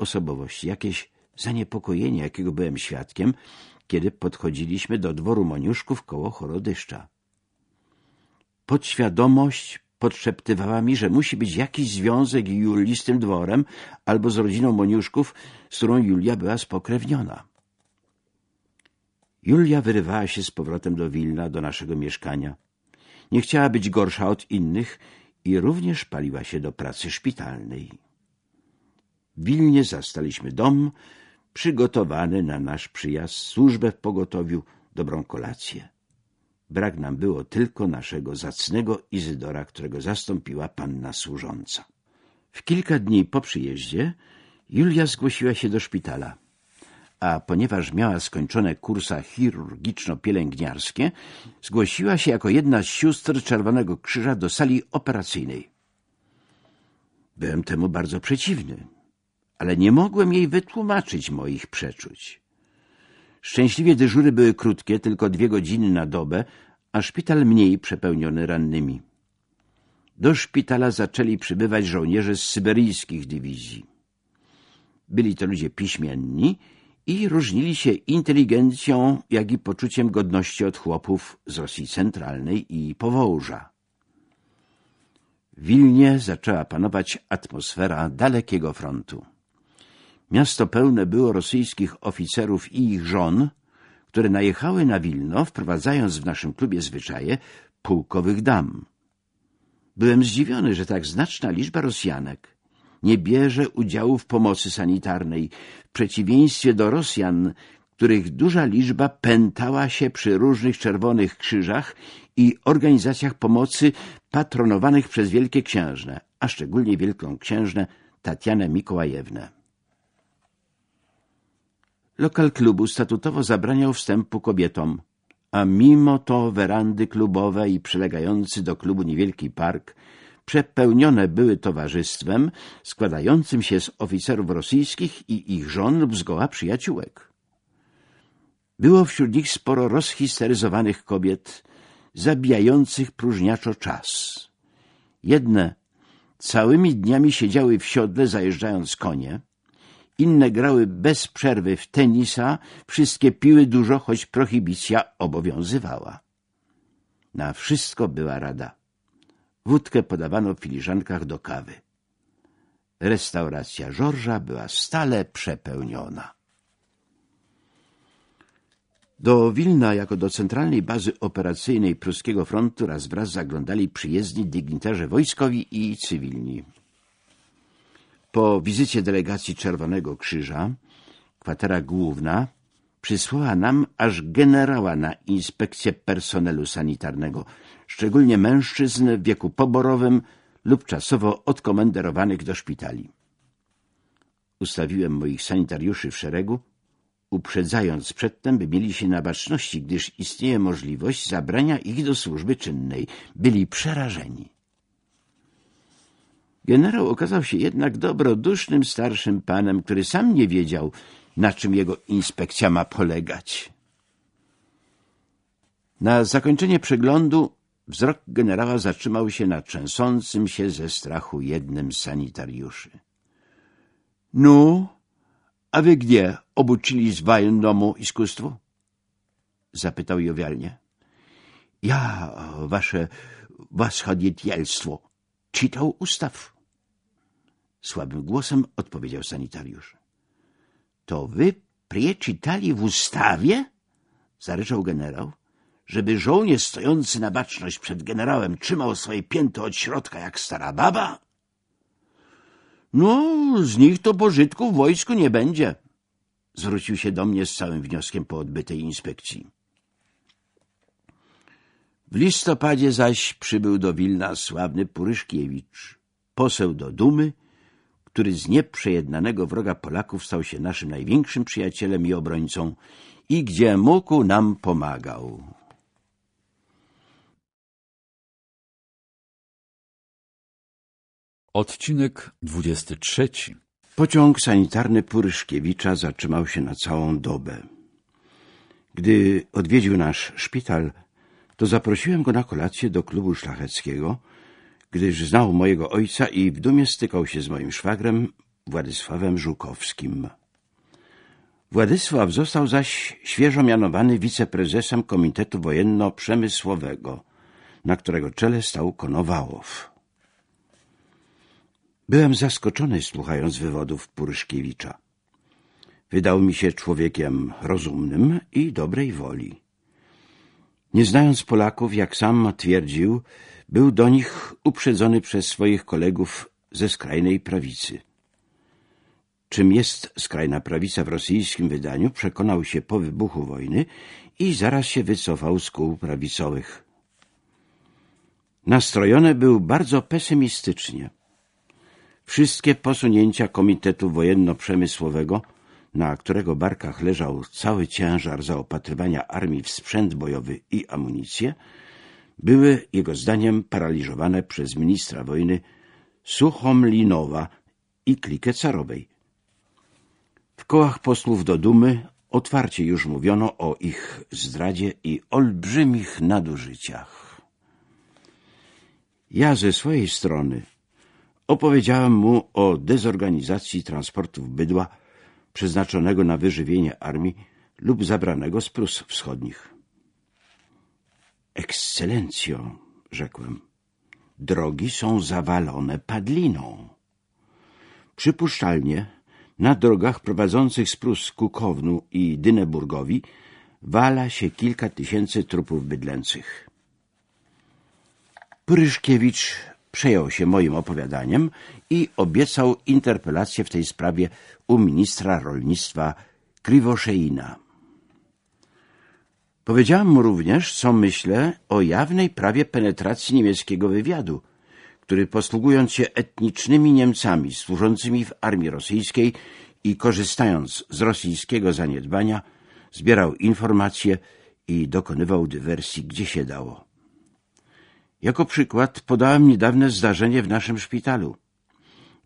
osobowości, jakieś zaniepokojenie, jakiego byłem świadkiem, kiedy podchodziliśmy do dworu Moniuszków koło Chorodyszcza. Podświadomość podszeptywała mi, że musi być jakiś związek Julii z tym dworem albo z rodziną Moniuszków, z którą Julia była spokrewniona. Julia wyrywała się z powrotem do Wilna, do naszego mieszkania. Nie chciała być gorsza od innych i również paliła się do pracy szpitalnej. W Wilnie zastaliśmy dom przygotowany na nasz przyjazd, służbę w pogotowiu, dobrą kolację. Brak nam było tylko naszego zacnego Izydora, którego zastąpiła panna służąca. W kilka dni po przyjeździe Julia zgłosiła się do szpitala, a ponieważ miała skończone kursa chirurgiczno-pielęgniarskie, zgłosiła się jako jedna z sióstr Czerwonego Krzyża do sali operacyjnej. Byłem temu bardzo przeciwny, ale nie mogłem jej wytłumaczyć moich przeczuć. Szczęśliwie dyżury były krótkie, tylko dwie godziny na dobę, a szpital mniej przepełniony rannymi. Do szpitala zaczęli przybywać żołnierze z syberyjskich dywizji. Byli to ludzie piśmienni i różnili się inteligencją, jak i poczuciem godności od chłopów z Rosji Centralnej i Powołża. W Wilnie zaczęła panować atmosfera dalekiego frontu. Miasto pełne było rosyjskich oficerów i ich żon, które najechały na Wilno, wprowadzając w naszym klubie zwyczaje pułkowych dam. Byłem zdziwiony, że tak znaczna liczba Rosjanek nie bierze udziału w pomocy sanitarnej, w przeciwieństwie do Rosjan, których duża liczba pętała się przy różnych czerwonych krzyżach i organizacjach pomocy patronowanych przez wielkie księżne, a szczególnie wielką księżnę Tatianę Mikołajewnę. Lokal klubu statutowo zabraniał wstępu kobietom, a mimo to werandy klubowe i przylegający do klubu niewielki park przepełnione były towarzystwem składającym się z oficerów rosyjskich i ich żon lub zgoła przyjaciółek. Było wśród nich sporo rozhisteryzowanych kobiet, zabijających próżniaczo czas. Jedne całymi dniami siedziały w siodle, zajeżdżając konie, inne grały bez przerwy w tenisa, wszystkie piły dużo, choć prohibicja obowiązywała. Na wszystko była rada. Wódkę podawano w filiżankach do kawy. Restauracja Żorża była stale przepełniona. Do Wilna jako do centralnej bazy operacyjnej pruskiego frontu raz wraz zaglądali przyjezdni dygnitarze wojskowi i cywilni. Po wizycie delegacji Czerwonego Krzyża kwatera główna przysłała nam aż generała na inspekcję personelu sanitarnego, szczególnie mężczyzn w wieku poborowym lub czasowo odkomenderowanych do szpitali. Ustawiłem moich sanitariuszy w szeregu, uprzedzając przedtem, by mieli się na baczności, gdyż istnieje możliwość zabrania ich do służby czynnej. Byli przerażeni. Generał okazał się jednak dobrodusznym starszym panem, który sam nie wiedział, na czym jego inspekcja ma polegać. Na zakończenie przeglądu wzrok generała zatrzymał się na trzęsącym się ze strachu jednym z sanitariuszy. — No, a wy gdzie obuczyli z domu iskustwu? — zapytał jowialnie. — Ja, wasze waschodniecielstwo, czytał ustaw. Słabym głosem odpowiedział sanitariusz. To wy przeczytali w ustawie? Zaryczał generał, żeby żołnierz stojący na baczność przed generałem trzymał swoje pięto od środka jak stara baba? No, z nich to pożytku w wojsku nie będzie. Zwrócił się do mnie z całym wnioskiem po odbytej inspekcji. W listopadzie zaś przybył do Wilna sławny Puryszkiewicz, poseł do Dumy, który z nieprzejednanego wroga Polaków stał się naszym największym przyjacielem i obrońcą i gdzie mógł nam pomagał. Odcinek 23 Pociąg sanitarny Puryszkiewicza zatrzymał się na całą dobę. Gdy odwiedził nasz szpital, to zaprosiłem go na kolację do klubu szlacheckiego, gdyż znał mojego ojca i w dumie stykał się z moim szwagrem, Władysławem Żukowskim. Władysław został zaś świeżo mianowany wiceprezesem Komitetu Wojenno-Przemysłowego, na którego czele stał Konowałow. Byłem zaskoczony, słuchając wywodów Puryszkiewicza. Wydał mi się człowiekiem rozumnym i dobrej woli. Nie znając Polaków, jak sam twierdził, był do nich uprzedzony przez swoich kolegów ze skrajnej prawicy. Czym jest skrajna prawica w rosyjskim wydaniu, przekonał się po wybuchu wojny i zaraz się wycofał z kół prawicowych. Nastrojony był bardzo pesymistycznie. Wszystkie posunięcia Komitetu Wojenno-Przemysłowego, na którego barkach leżał cały ciężar zaopatrywania armii w sprzęt bojowy i amunicję, były jego zdaniem paraliżowane przez ministra wojny Suchomlinowa i klikę carowej. W kołach posłów do Dumy otwarcie już mówiono o ich zdradzie i olbrzymich nadużyciach. Ja ze swojej strony opowiedziałem mu o dezorganizacji transportów bydła przeznaczonego na wyżywienie armii lub zabranego z Prus Wschodnich. Ekscelencjo, rzekłem, drogi są zawalone padliną. Przypuszczalnie na drogach prowadzących z Prus ku Kownu i Dyneburgowi wala się kilka tysięcy trupów bydlęcych. Pryszkiewicz przejął się moim opowiadaniem i obiecał interpelację w tej sprawie u ministra rolnictwa Kriwoszeina. Powiedziałem mu również, co myślę o jawnej prawie penetracji niemieckiego wywiadu, który posługując się etnicznymi Niemcami służącymi w armii rosyjskiej i korzystając z rosyjskiego zaniedbania, zbierał informacje i dokonywał dywersji, gdzie się dało. Jako przykład podałem niedawne zdarzenie w naszym szpitalu,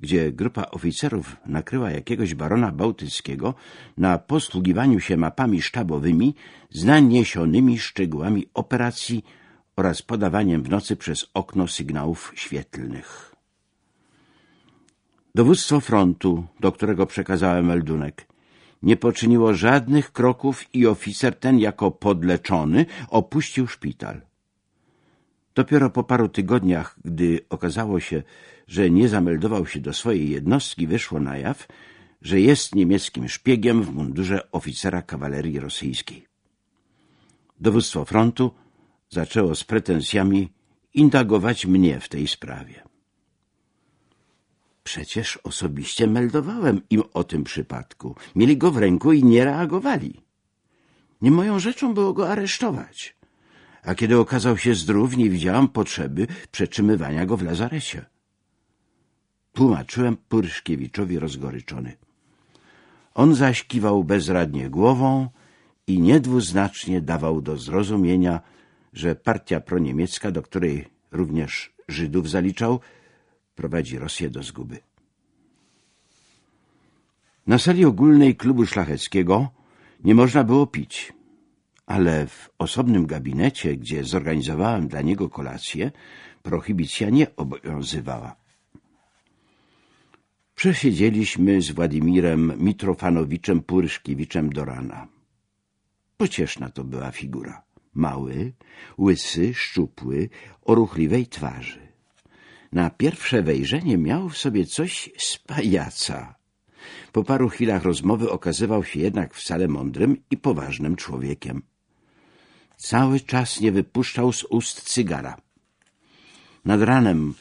gdzie grupa oficerów nakryła jakiegoś barona bałtyckiego na posługiwaniu się mapami sztabowymi z naniesionymi szczegółami operacji oraz podawaniem w nocy przez okno sygnałów świetlnych. Dowództwo frontu, do którego przekazałem meldunek, nie poczyniło żadnych kroków i oficer ten jako podleczony opuścił szpital. Dopiero po paru tygodniach, gdy okazało się, że nie zameldował się do swojej jednostki, wyszło na jaw, że jest niemieckim szpiegiem w mundurze oficera kawalerii rosyjskiej. Dowództwo frontu zaczęło z pretensjami indagować mnie w tej sprawie. Przecież osobiście meldowałem im o tym przypadku. Mieli go w ręku i nie reagowali. Nie moją rzeczą było go aresztować a kiedy okazał się zdrów, nie widziałam potrzeby przetrzymywania go w lazarecie. Tłumaczyłem Pyrszkiewiczowi rozgoryczony. On zaś kiwał bezradnie głową i niedwuznacznie dawał do zrozumienia, że partia proniemiecka, do której również Żydów zaliczał, prowadzi Rosję do zguby. Na sali ogólnej klubu szlacheckiego nie można było pić ale w osobnym gabinecie, gdzie zorganizowałem dla niego kolację, prohibicja nie obowiązywała. Przesiedzieliśmy z Władimirem Mitrofanowiczem Puryszkiewiczem do rana. Pocieszna to była figura. Mały, łysy, szczupły, o ruchliwej twarzy. Na pierwsze wejrzenie miał w sobie coś z pajaca. Po paru chwilach rozmowy okazywał się jednak wcale mądrym i poważnym człowiekiem. Cały czas nie wypuszczał z ust cygara. Nad ranem,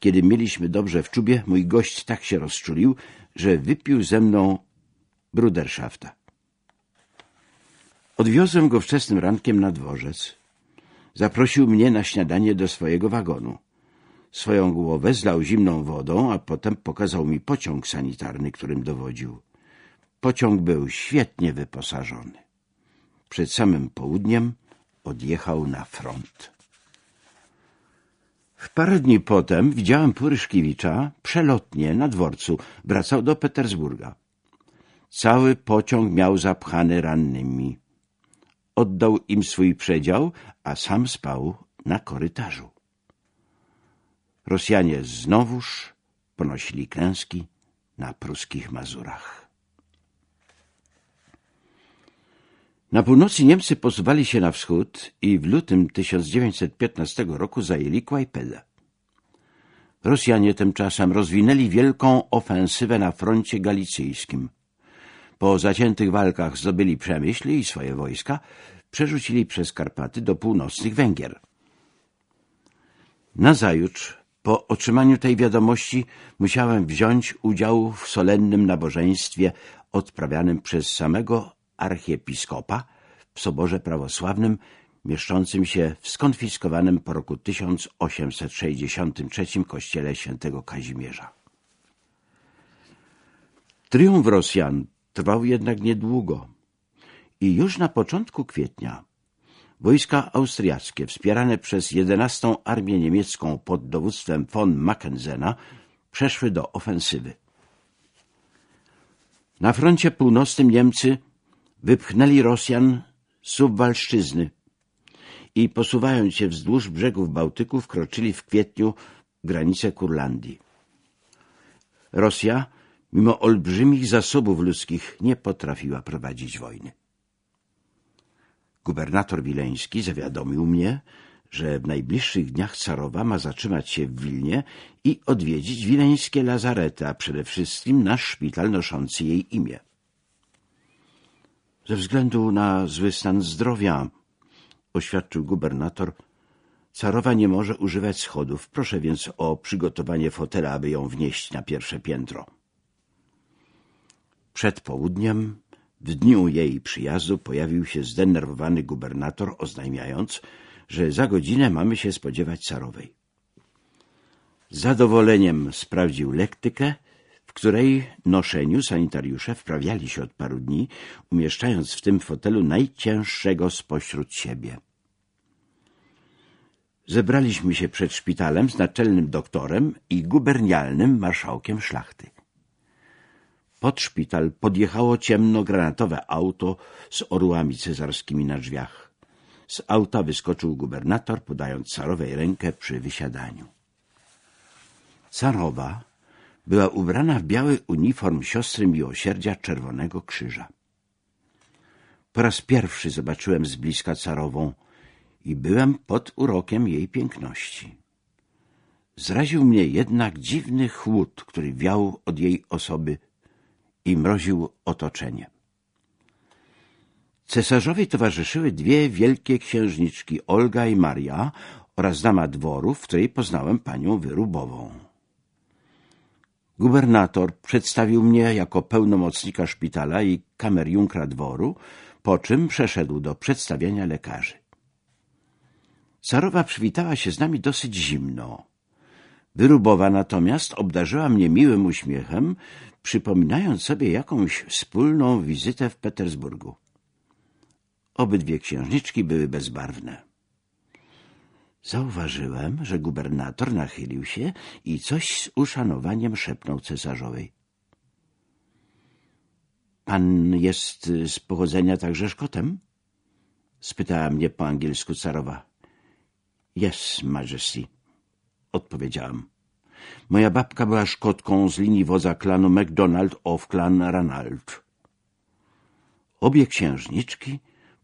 kiedy mieliśmy dobrze w czubie, mój gość tak się rozczulił, że wypił ze mną bruderszafta. Odwiozłem go wczesnym rankiem na dworzec. Zaprosił mnie na śniadanie do swojego wagonu. Swoją głowę zlał zimną wodą, a potem pokazał mi pociąg sanitarny, którym dowodził. Pociąg był świetnie wyposażony. Przed samym południem odjechał na front. W parę dni potem widziałem Puryszkiewicza przelotnie na dworcu. Wracał do Petersburga. Cały pociąg miał zapchany rannymi. Oddał im swój przedział, a sam spał na korytarzu. Rosjanie znowuż ponosili klęski na pruskich Mazurach. Na północy Niemcy posuwali się na wschód i w lutym 1915 roku zajęli Kłajpedę. Rosjanie tymczasem rozwinęli wielką ofensywę na froncie galicyjskim. Po zaciętych walkach zdobyli Przemyśl i swoje wojska przerzucili przez Karpaty do północnych Węgier. Nazajutrz, po otrzymaniu tej wiadomości, musiałem wziąć udział w solennym nabożeństwie odprawianym przez samego archiepiskopa w soborze prawosławnym mieszczącym się w skonfiskowanym po roku 1863 kościele świętego Kazimierza. Triumf Rosjan trwał jednak niedługo i już na początku kwietnia wojska austriackie wspierane przez 11 Armię Niemiecką pod dowództwem von Mackenzena przeszły do ofensywy. Na froncie północnym Niemcy wypchnęli Rosjan z Suwalszczyzny i posuwając się wzdłuż brzegów Bałtyku wkroczyli w kwietniu granice Kurlandii. Rosja, mimo olbrzymich zasobów ludzkich, nie potrafiła prowadzić wojny. Gubernator wileński zawiadomił mnie, że w najbliższych dniach carowa ma zatrzymać się w Wilnie i odwiedzić wileńskie lazarety, a przede wszystkim nasz szpital noszący jej imię. Ze względu na zły stan zdrowia, oświadczył gubernator, carowa nie może używać schodów. Proszę więc o przygotowanie fotela, aby ją wnieść na pierwsze piętro. Przed południem, w dniu jej przyjazdu, pojawił się zdenerwowany gubernator, oznajmiając, że za godzinę mamy się spodziewać carowej. Z zadowoleniem sprawdził lektykę której noszeniu sanitariusze wprawiali się od paru dni, umieszczając w tym fotelu najcięższego spośród siebie. Zebraliśmy się przed szpitalem z naczelnym doktorem i gubernialnym marszałkiem szlachty. Pod szpital podjechało ciemno-granatowe auto z orłami cesarskimi na drzwiach. Z auta wyskoczył gubernator, podając carowej rękę przy wysiadaniu. Carowa była ubrana w biały uniform siostry miłosierdzia Czerwonego Krzyża. Po raz pierwszy zobaczyłem z bliska carową i byłem pod urokiem jej piękności. Zraził mnie jednak dziwny chłód, który wiał od jej osoby i mroził otoczenie. Cesarzowi towarzyszyły dwie wielkie księżniczki, Olga i Maria oraz dama dworu, w której poznałem panią Wyrubową. Gubernator przedstawił mnie jako pełnomocnika szpitala i kamerjunkra dworu, po czym przeszedł do przedstawiania lekarzy. Carowa przywitała się z nami dosyć zimno. Wyrubowa natomiast obdarzyła mnie miłym uśmiechem, przypominając sobie jakąś wspólną wizytę w Petersburgu. Obydwie księżniczki były bezbarwne. Zauważyłem, że gubernator nachylił się i coś z uszanowaniem szepnął cesarzowej. — Pan jest z pochodzenia także Szkotem? — spytała mnie po angielsku carowa. — Yes, majesty — odpowiedziałam. Moja babka była Szkotką z linii wodza klanu MacDonald of klan Ranald. Obie księżniczki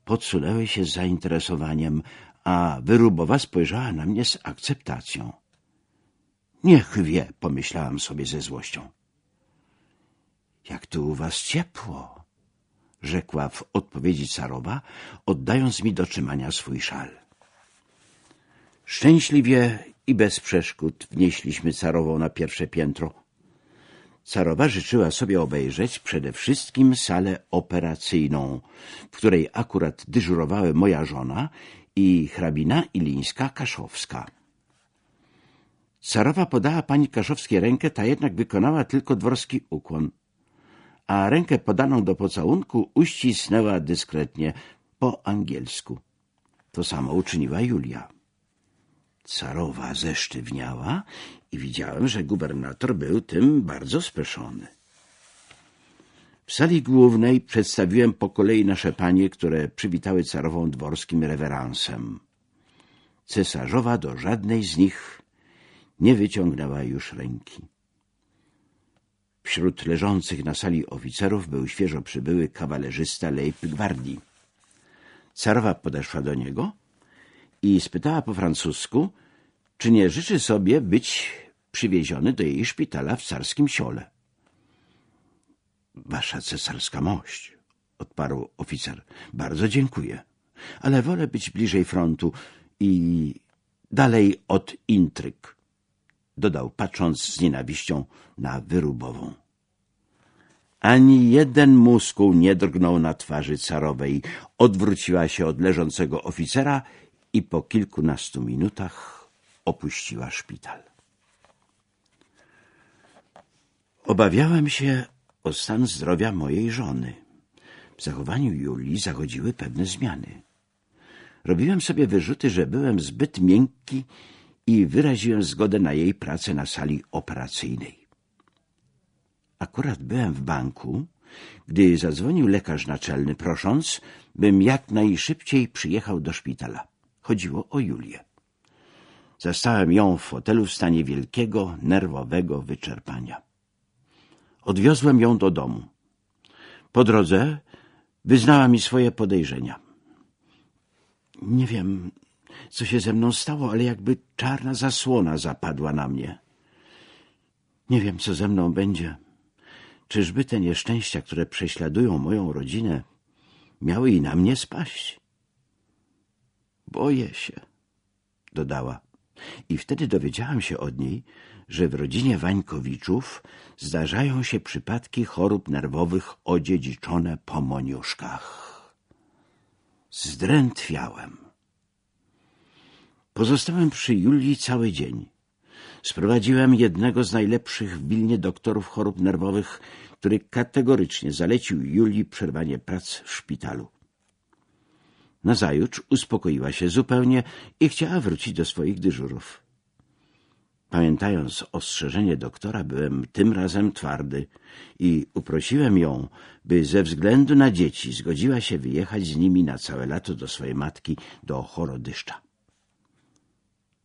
podsunęły się z zainteresowaniem, a Wyrubowa spojrzała na mnie z akceptacją. Niech wie, pomyślałam sobie ze złością. Jak tu u was ciepło, rzekła w odpowiedzi carowa, oddając mi do trzymania swój szal. Szczęśliwie i bez przeszkód wnieśliśmy carową na pierwsze piętro. Carowa życzyła sobie obejrzeć przede wszystkim salę operacyjną, w której akurat dyżurowały moja żona i hrabina Ilińska-Kaszowska. Carowa podała pani Kaszowskiej rękę, ta jednak wykonała tylko dworski ukłon, a rękę podaną do pocałunku uścisnęła dyskretnie po angielsku. To samo uczyniła Julia. Carowa zesztywniała i widziałem, że gubernator był tym bardzo speszony. W sali głównej przedstawiłem po kolei nasze panie, które przywitały carową dworskim reweransem. Cesarzowa do żadnej z nich nie wyciągnęła już ręki. Wśród leżących na sali oficerów był świeżo przybyły kawalerzysta Leibgwardii. Carowa podeszła do niego i spytała po francusku, czy nie życzy sobie być przywieziony do jej szpitala w carskim siole. Wasza cesarska mość, odparł oficer, bardzo dziękuję, ale wolę być bliżej frontu i dalej od intryg, dodał patrząc z nienawiścią na wyrubową. Ani jeden muskuł nie drgnął na twarzy carowej. Odwróciła się od leżącego oficera i po kilkunastu minutach opuściła szpital. Obawiałem się o stan zdrowia mojej żony. W zachowaniu Julii zachodziły pewne zmiany. Robiłem sobie wyrzuty, że byłem zbyt miękki i wyraziłem zgodę na jej pracę na sali operacyjnej. Akurat byłem w banku, gdy zadzwonił lekarz naczelny, prosząc, bym jak najszybciej przyjechał do szpitala. Chodziło o Julię. Zastałem ją w fotelu w stanie wielkiego, nerwowego wyczerpania. Odwiozłem ją do domu. Po drodze wyznała mi swoje podejrzenia. Nie wiem, co się ze mną stało, ale jakby czarna zasłona zapadła na mnie. Nie wiem, co ze mną będzie. Czyżby te nieszczęścia, które prześladują moją rodzinę, miały i na mnie spaść? Boję się, dodała. I wtedy dowiedziałam się od niej, że w rodzinie Wańkowiczów zdarzają się przypadki chorób nerwowych odziedziczone po moniuszkach. Zdrętwiałem. Pozostałem przy Julii cały dzień. Sprowadziłem jednego z najlepszych w Wilnie doktorów chorób nerwowych, który kategorycznie zalecił Julii przerwanie prac w szpitalu. Nazajutrz uspokoiła się zupełnie i chciała wrócić do swoich dyżurów. Pamiętając ostrzeżenie doktora, byłem tym razem twardy i uprosiłem ją, by ze względu na dzieci zgodziła się wyjechać z nimi na całe lato do swojej matki, do Chorodyszcza.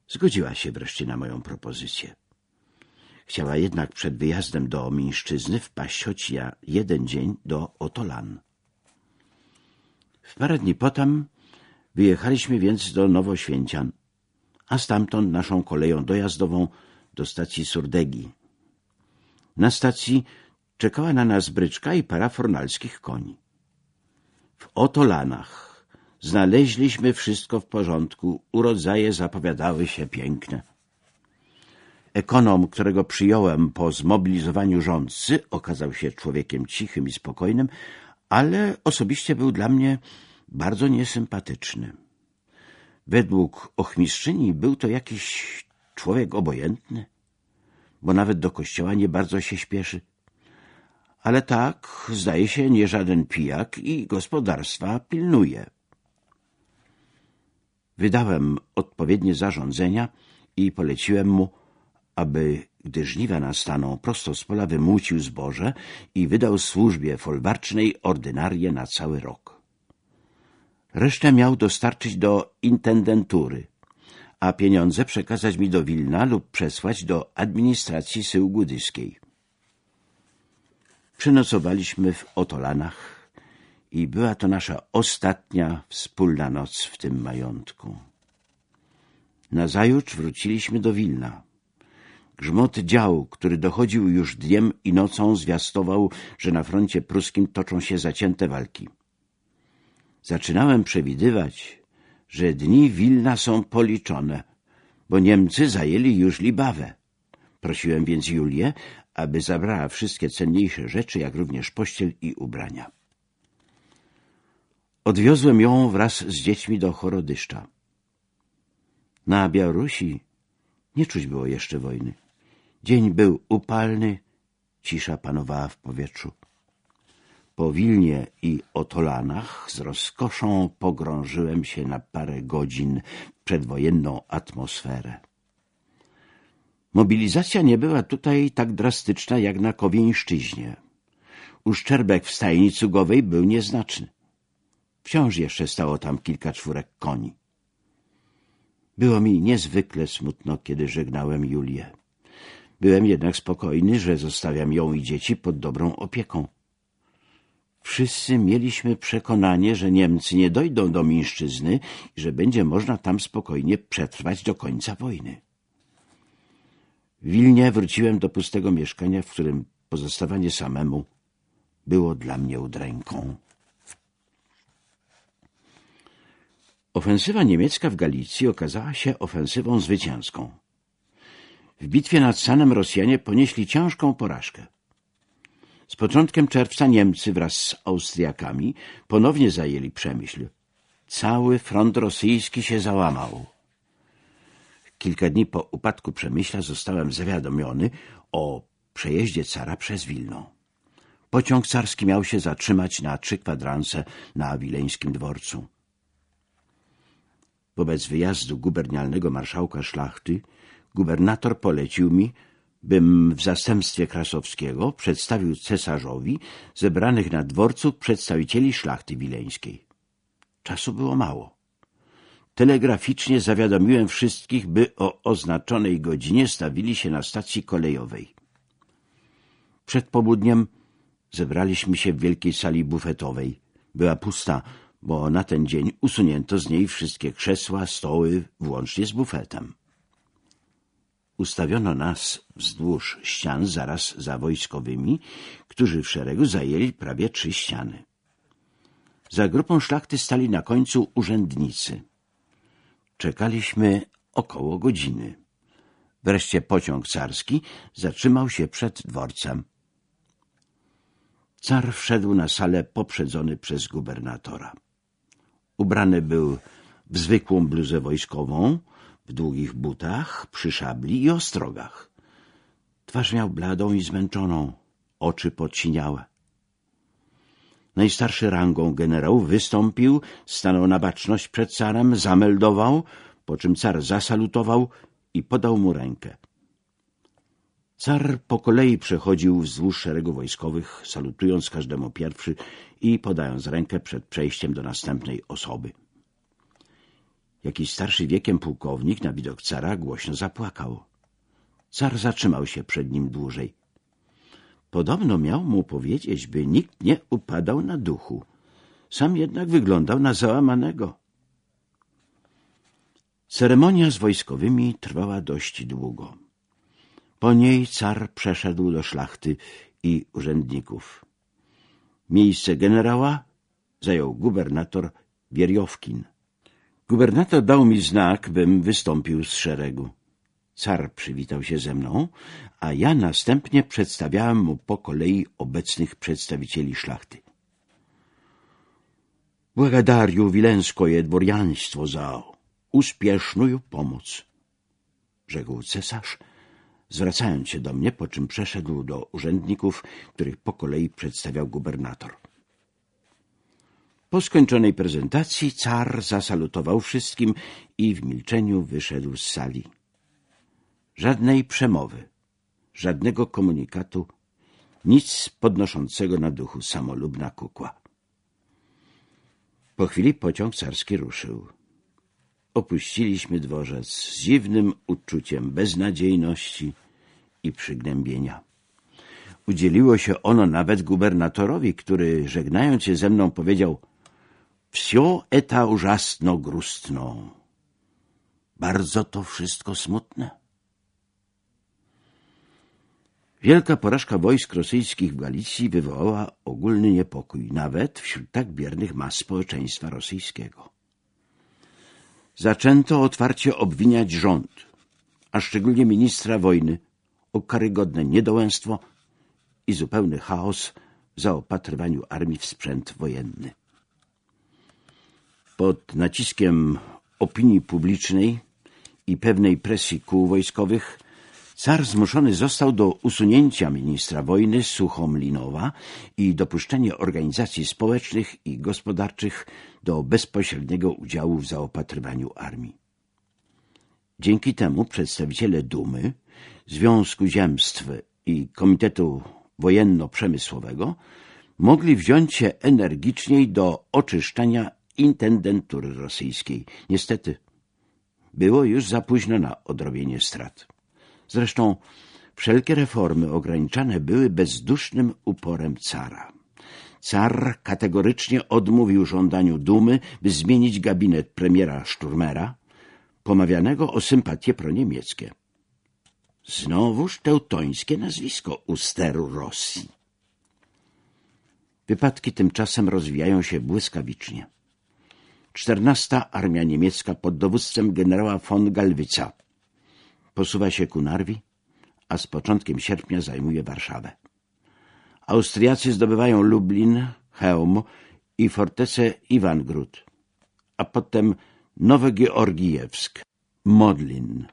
Zgodziła się wreszcie na moją propozycję. Chciała jednak przed wyjazdem do Mińszczyzny wpaść choć ja jeden dzień do Otolan. W parę dni potem wyjechaliśmy więc do Nowoświęcian, a stamtąd naszą koleją dojazdową do stacji Surdegi. Na stacji czekała na nas bryczka i para fornalskich koni. W Otolanach Znaleźliśmy wszystko w porządku, urodzaje zapowiadały się piękne. Ekonom, którego przyjąłem po zmobilizowaniu rządcy, okazał się człowiekiem cichym i spokojnym, ale osobiście był dla mnie bardzo niesympatyczny. Według ochmistrzyni był to jakiś człowiek obojętny, bo nawet do kościoła nie bardzo się śpieszy. Ale tak, zdaje się, nie żaden pijak i gospodarstwa pilnuje. Wydałem odpowiednie zarządzenia i poleciłem mu, aby, gdy żniwa nastaną, prosto z pola wymucił zboże i wydał służbie folwarcznej ordynarię na cały rok. Resztę miał dostarczyć do intendentury, a pieniądze przekazać mi do Wilna lub przesłać do administracji sył gudyskiej. Przynocowaliśmy w Otolanach, i była to nasza ostatnia wspólna noc w tym majątku. Nazajutrz wróciliśmy do Wilna. Grzmot działu, który dochodził już dniem i nocą, zwiastował, że na froncie pruskim toczą się zacięte walki. Zaczynałem przewidywać, że dni Wilna są policzone, bo Niemcy zajęli już Libawę. Prosiłem więc Julię, aby zabrała wszystkie cenniejsze rzeczy, jak również pościel i ubrania. Odwiozłem ją wraz z dziećmi do Chorodyszcza. Na Białorusi nie czuć było jeszcze wojny. Dzień był upalny, cisza panowała w powietrzu. Po Wilnie i Otolanach z rozkoszą pogrążyłem się na parę godzin przedwojenną atmosferę. Mobilizacja nie była tutaj tak drastyczna jak na Kowieńszczyźnie. Uszczerbek w stajni cugowej był nieznaczny. Wciąż jeszcze stało tam kilka czwórek koni. Było mi niezwykle smutno, kiedy żegnałem Julię. Byłem jednak spokojny, że zostawiam ją i dzieci pod dobrą opieką. Wszyscy mieliśmy przekonanie, że Niemcy nie dojdą do Mińszczyzny i że będzie można tam spokojnie przetrwać do końca wojny. W Wilnie wróciłem do pustego mieszkania, w którym pozostawanie samemu było dla mnie udręką. Ofensywa niemiecka w Galicji okazała się ofensywą zwycięską. W bitwie nad Sanem Rosjanie ponieśli ciężką porażkę. Z początkiem czerwca Niemcy wraz z Austriakami ponownie zajęli Przemyśl. Cały front rosyjski się załamał. Kilka dni po upadku Przemyśla zostałem zawiadomiony o przejeździe cara przez Wilno. Pociąg carski miał się zatrzymać na trzy kwadranse na wileńskim dworcu. Wobec wyjazdu gubernialnego marszałka szlachty gubernator polecił mi, bym w zastępstwie Krasowskiego przedstawił cesarzowi zebranych na dworcu przedstawicieli szlachty wileńskiej. Czasu było mało. Telegraficznie zawiadomiłem wszystkich, by o oznaczonej godzinie stawili się na stacji kolejowej. Przed południem zebraliśmy się w wielkiej sali bufetowej. Była pusta, bo na ten dzień usunięto z niej wszystkie krzesła, stoły, włącznie z bufetem. Ustawiono nas wzdłuż ścian zaraz za wojskowymi, którzy w szeregu zajęli prawie trzy ściany. Za grupą szlachty stali na końcu urzędnicy. Czekaliśmy około godziny. Wreszcie pociąg carski zatrzymał się przed dworcem. Car wszedł na salę poprzedzony przez gubernatora. Ubrany był w zwykłą bluzę wojskową, w długich butach, przy szabli i ostrogach. Twarz miał bladą i zmęczoną, oczy podsiniałe. Najstarszy rangą generał wystąpił, stanął na baczność przed carem, zameldował, po czym car zasalutował i podał mu rękę. Car po kolei przechodził wzdłuż szeregu wojskowych, salutując każdemu pierwszy i podając rękę przed przejściem do następnej osoby. Jakiś starszy wiekiem pułkownik na widok cara głośno zapłakał. Car zatrzymał się przed nim dłużej. Podobno miał mu powiedzieć, by nikt nie upadał na duchu. Sam jednak wyglądał na załamanego. Ceremonia z wojskowymi trwała dość długo. Po niej car przeszedł do szlachty i urzędników. Miejsce generała zajął gubernator Wierjowkin. Gubernator dał mi znak, bym wystąpił z szeregu. Car przywitał się ze mną, a ja następnie przedstawiałem mu po kolei obecnych przedstawicieli szlachty. Błagadariu wileńskoje dworiaństwo za uspieszną pomoc, rzekł cesarz, zwracając się do mnie, po czym przeszedł do urzędników, których po kolei przedstawiał gubernator. Po skończonej prezentacji car zasalutował wszystkim i w milczeniu wyszedł z sali. Żadnej przemowy, żadnego komunikatu, nic podnoszącego na duchu samolubna kukła. Po chwili pociąg carski ruszył. Opuściliśmy dworzec z dziwnym uczuciem beznadziejności i przygnębienia. Udzieliło się ono nawet gubernatorowi, który, żegnając się ze mną, powiedział — Wsio eta ужасно grustno. Bardzo to wszystko smutne. Wielka porażka wojsk rosyjskich w Galicji wywołała ogólny niepokój, nawet wśród tak biernych mas społeczeństwa rosyjskiego. Zaczęto otwarcie obwiniać rząd, a szczególnie ministra wojny, o karygodne niedołęstwo i zupełny chaos w zaopatrywaniu armii w sprzęt wojenny. Pod naciskiem opinii publicznej i pewnej presji kół wojskowych car zmuszony został do usunięcia ministra wojny Suchomlinowa i dopuszczenia organizacji społecznych i gospodarczych do bezpośredniego udziału w zaopatrywaniu armii. Dzięki temu przedstawiciele Dumy, Związku Ziemstw i Komitetu Wojenno-Przemysłowego mogli wziąć się energiczniej do oczyszczania intendentury rosyjskiej. Niestety, było już za późno na odrobienie strat. Zresztą Wszelkie reformy ograniczane były bezdusznym uporem cara. Car kategorycznie odmówił żądaniu Dumy, by zmienić gabinet premiera Szturmera, pomawianego o sympatie proniemieckie. Znowuż teutońskie nazwisko u steru Rosji. Wypadki tymczasem rozwijają się błyskawicznie. Czternasta Armia Niemiecka pod dowództwem generała von Galwica posuwa się ku Narwi, a z początkiem sierpnia zajmuje Warszawę. Austriacy zdobywają Lublin, Chełm i fortecę Iwangród, a potem Nowogeorgijewsk, Modlin.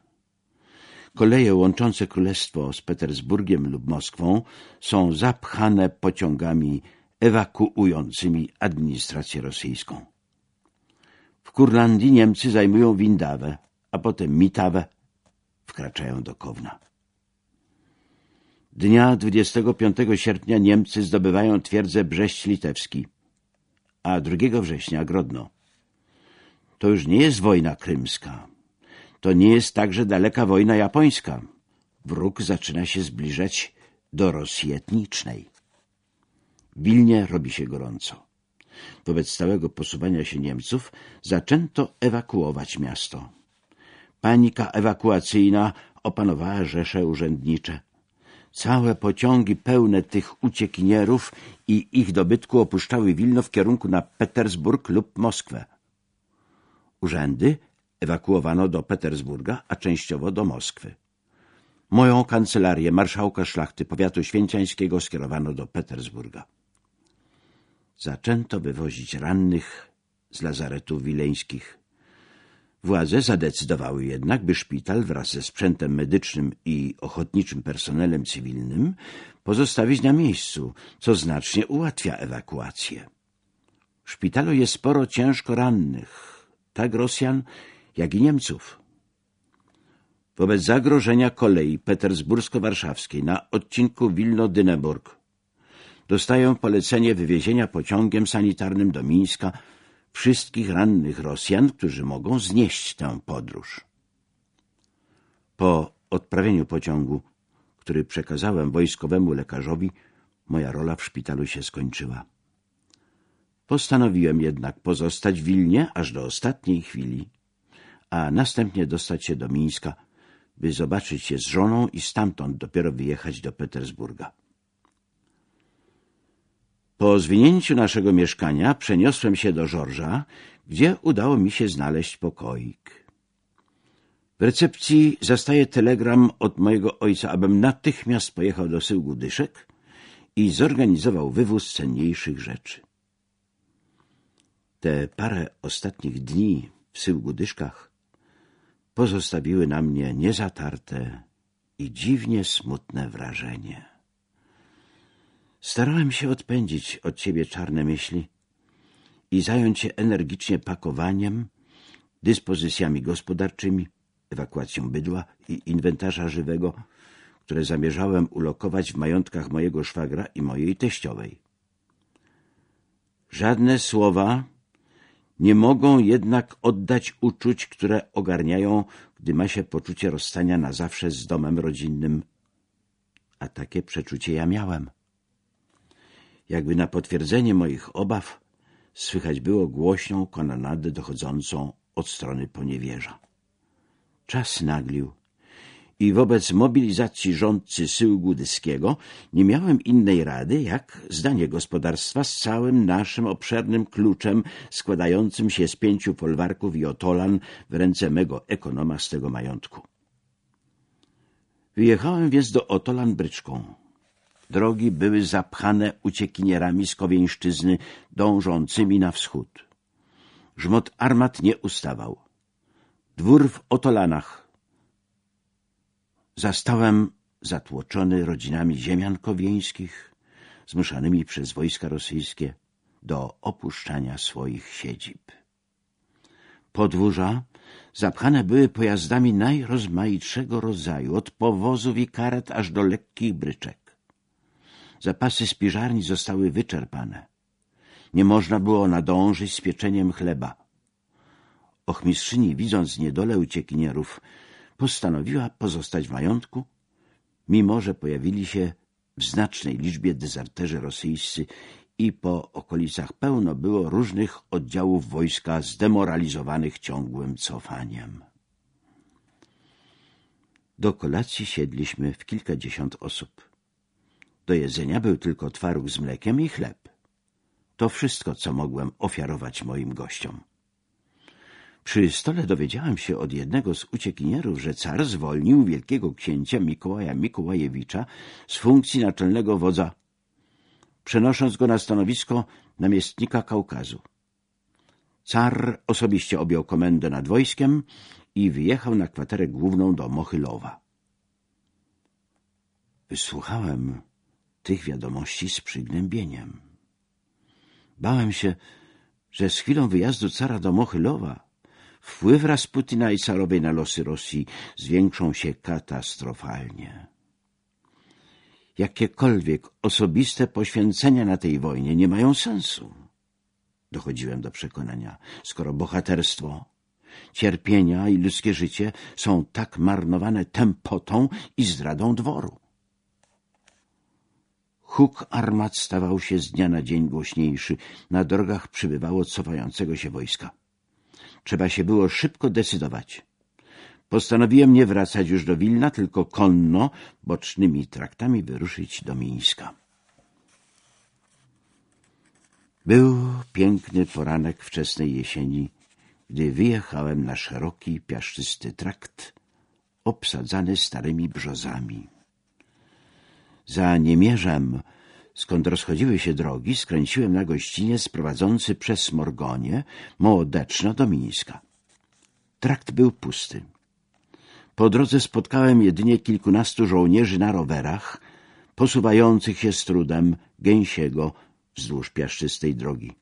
Koleje łączące królestwo z Petersburgiem lub Moskwą są zapchane pociągami ewakuującymi administrację rosyjską. W Kurlandii Niemcy zajmują Windawę, a potem Mitawę, wkraczają do Kowna. Dnia 25 sierpnia Niemcy zdobywają twierdzę Brześć-Litewski, a 2 września Grodno. To już nie jest wojna krymska. To nie jest także daleka wojna japońska. Wróg zaczyna się zbliżać do Rosji etnicznej. Wilnie robi się gorąco. Wobec stałego posuwania się Niemców zaczęto ewakuować miasto. Panika ewakuacyjna opanowała rzesze urzędnicze. Całe pociągi pełne tych uciekinierów i ich dobytku opuszczały Wilno w kierunku na Petersburg lub Moskwę. Urzędy ewakuowano do Petersburga, a częściowo do Moskwy. Moją kancelarię marszałka szlachty powiatu święciańskiego skierowano do Petersburga. Zaczęto wywozić rannych z lazaretów wileńskich. Władze zadecydowały jednak, by szpital wraz ze sprzętem medycznym i ochotniczym personelem cywilnym pozostawić na miejscu, co znacznie ułatwia ewakuację. W szpitalu jest sporo ciężko rannych, tak Rosjan, jak i Niemców. Wobec zagrożenia kolei petersbursko-warszawskiej na odcinku Wilno-Dyneburg dostają polecenie wywiezienia pociągiem sanitarnym do Mińska wszystkich rannych Rosjan, którzy mogą znieść tę podróż. Po odprawieniu pociągu, który przekazałem wojskowemu lekarzowi, moja rola w szpitalu się skończyła. Postanowiłem jednak pozostać w Wilnie aż do ostatniej chwili, a następnie dostać się do Mińska, by zobaczyć się z żoną i stamtąd dopiero wyjechać do Petersburga. Po zwinięciu naszego mieszkania przeniosłem się do Żorża, gdzie udało mi się znaleźć pokoik. W recepcji zastaję telegram od mojego ojca, abym natychmiast pojechał do Syłgu Dyszek i zorganizował wywóz cenniejszych rzeczy. Te parę ostatnich dni w Syłgu Dyszkach pozostawiły na mnie niezatarte i dziwnie smutne wrażenie. Starałem się odpędzić od ciebie czarne myśli i zająć się energicznie pakowaniem, dyspozycjami gospodarczymi, ewakuacją bydła i inwentarza żywego, które zamierzałem ulokować w majątkach mojego szwagra i mojej teściowej. Żadne słowa nie mogą jednak oddać uczuć, które ogarniają, gdy ma się poczucie rozstania na zawsze z domem rodzinnym. A takie przeczucie ja miałem. Jakby na potwierdzenie moich obaw słychać było głośną kanonadę dochodzącą od strony poniewierza. Czas naglił i wobec mobilizacji rządcy syłgu dyskiego nie miałem innej rady, jak zdanie gospodarstwa z całym naszym obszernym kluczem składającym się z pięciu folwarków i otolan w ręce mego ekonoma z tego majątku. Wyjechałem więc do otolan bryczką. Drogi były zapchane uciekinierami z Kowieńszczyzny dążącymi na wschód. Żmot armat nie ustawał. Dwór w Otolanach. Zastałem zatłoczony rodzinami ziemian kowieńskich, zmuszanymi przez wojska rosyjskie do opuszczania swoich siedzib. Podwórza zapchane były pojazdami najrozmaitszego rodzaju, od powozów i karet aż do lekkich bryczek. Zapasy spiżarni zostały wyczerpane. Nie można było nadążyć z pieczeniem chleba. Ochmistrzyni, widząc niedolę uciekinierów, postanowiła pozostać w majątku mimo że pojawili się w znacznej liczbie dezerterzy rosyjscy i po okolicach pełno było różnych oddziałów wojska zdemoralizowanych ciągłym cofaniem. Do kolacji siedliśmy w kilkadziesiąt osób. Do jedzenia był tylko twaróg z mlekiem i chleb. To wszystko, co mogłem ofiarować moim gościom. Przy stole dowiedziałem się od jednego z uciekinierów, że car zwolnił wielkiego księcia Mikołaja Mikołajewicza z funkcji naczelnego wodza, przenosząc go na stanowisko namiestnika Kaukazu. Car osobiście objął komendę nad wojskiem i wyjechał na kwaterę główną do Mochylowa. Wysłuchałem tych wiadomości z przygnębieniem. Bałem się, że z chwilą wyjazdu cara do Mochylowa wpływ Rasputina i carowej na losy Rosji zwiększą się katastrofalnie. Jakiekolwiek osobiste poświęcenia na tej wojnie nie mają sensu. Dochodziłem do przekonania, skoro bohaterstwo, cierpienia i ludzkie życie są tak marnowane tempotą i zdradą dworu. Huk armat stawał się z dnia na dzień głośniejszy. Na drogach przybywało cofającego się wojska. Trzeba się było szybko decydować. Postanowiłem nie wracać już do Wilna, tylko konno, bocznymi traktami wyruszyć do Mińska. Był piękny poranek wczesnej jesieni, gdy wyjechałem na szeroki, piaszczysty trakt, obsadzany starymi brzozami. Za Niemierzem, skąd rozchodziły się drogi, skręciłem na gościniec prowadzący przez Morgonię, Mołodeczno do Mińska. Trakt był pusty. Po drodze spotkałem jedynie kilkunastu żołnierzy na rowerach, posuwających się z trudem gęsiego wzdłuż piaszczystej drogi.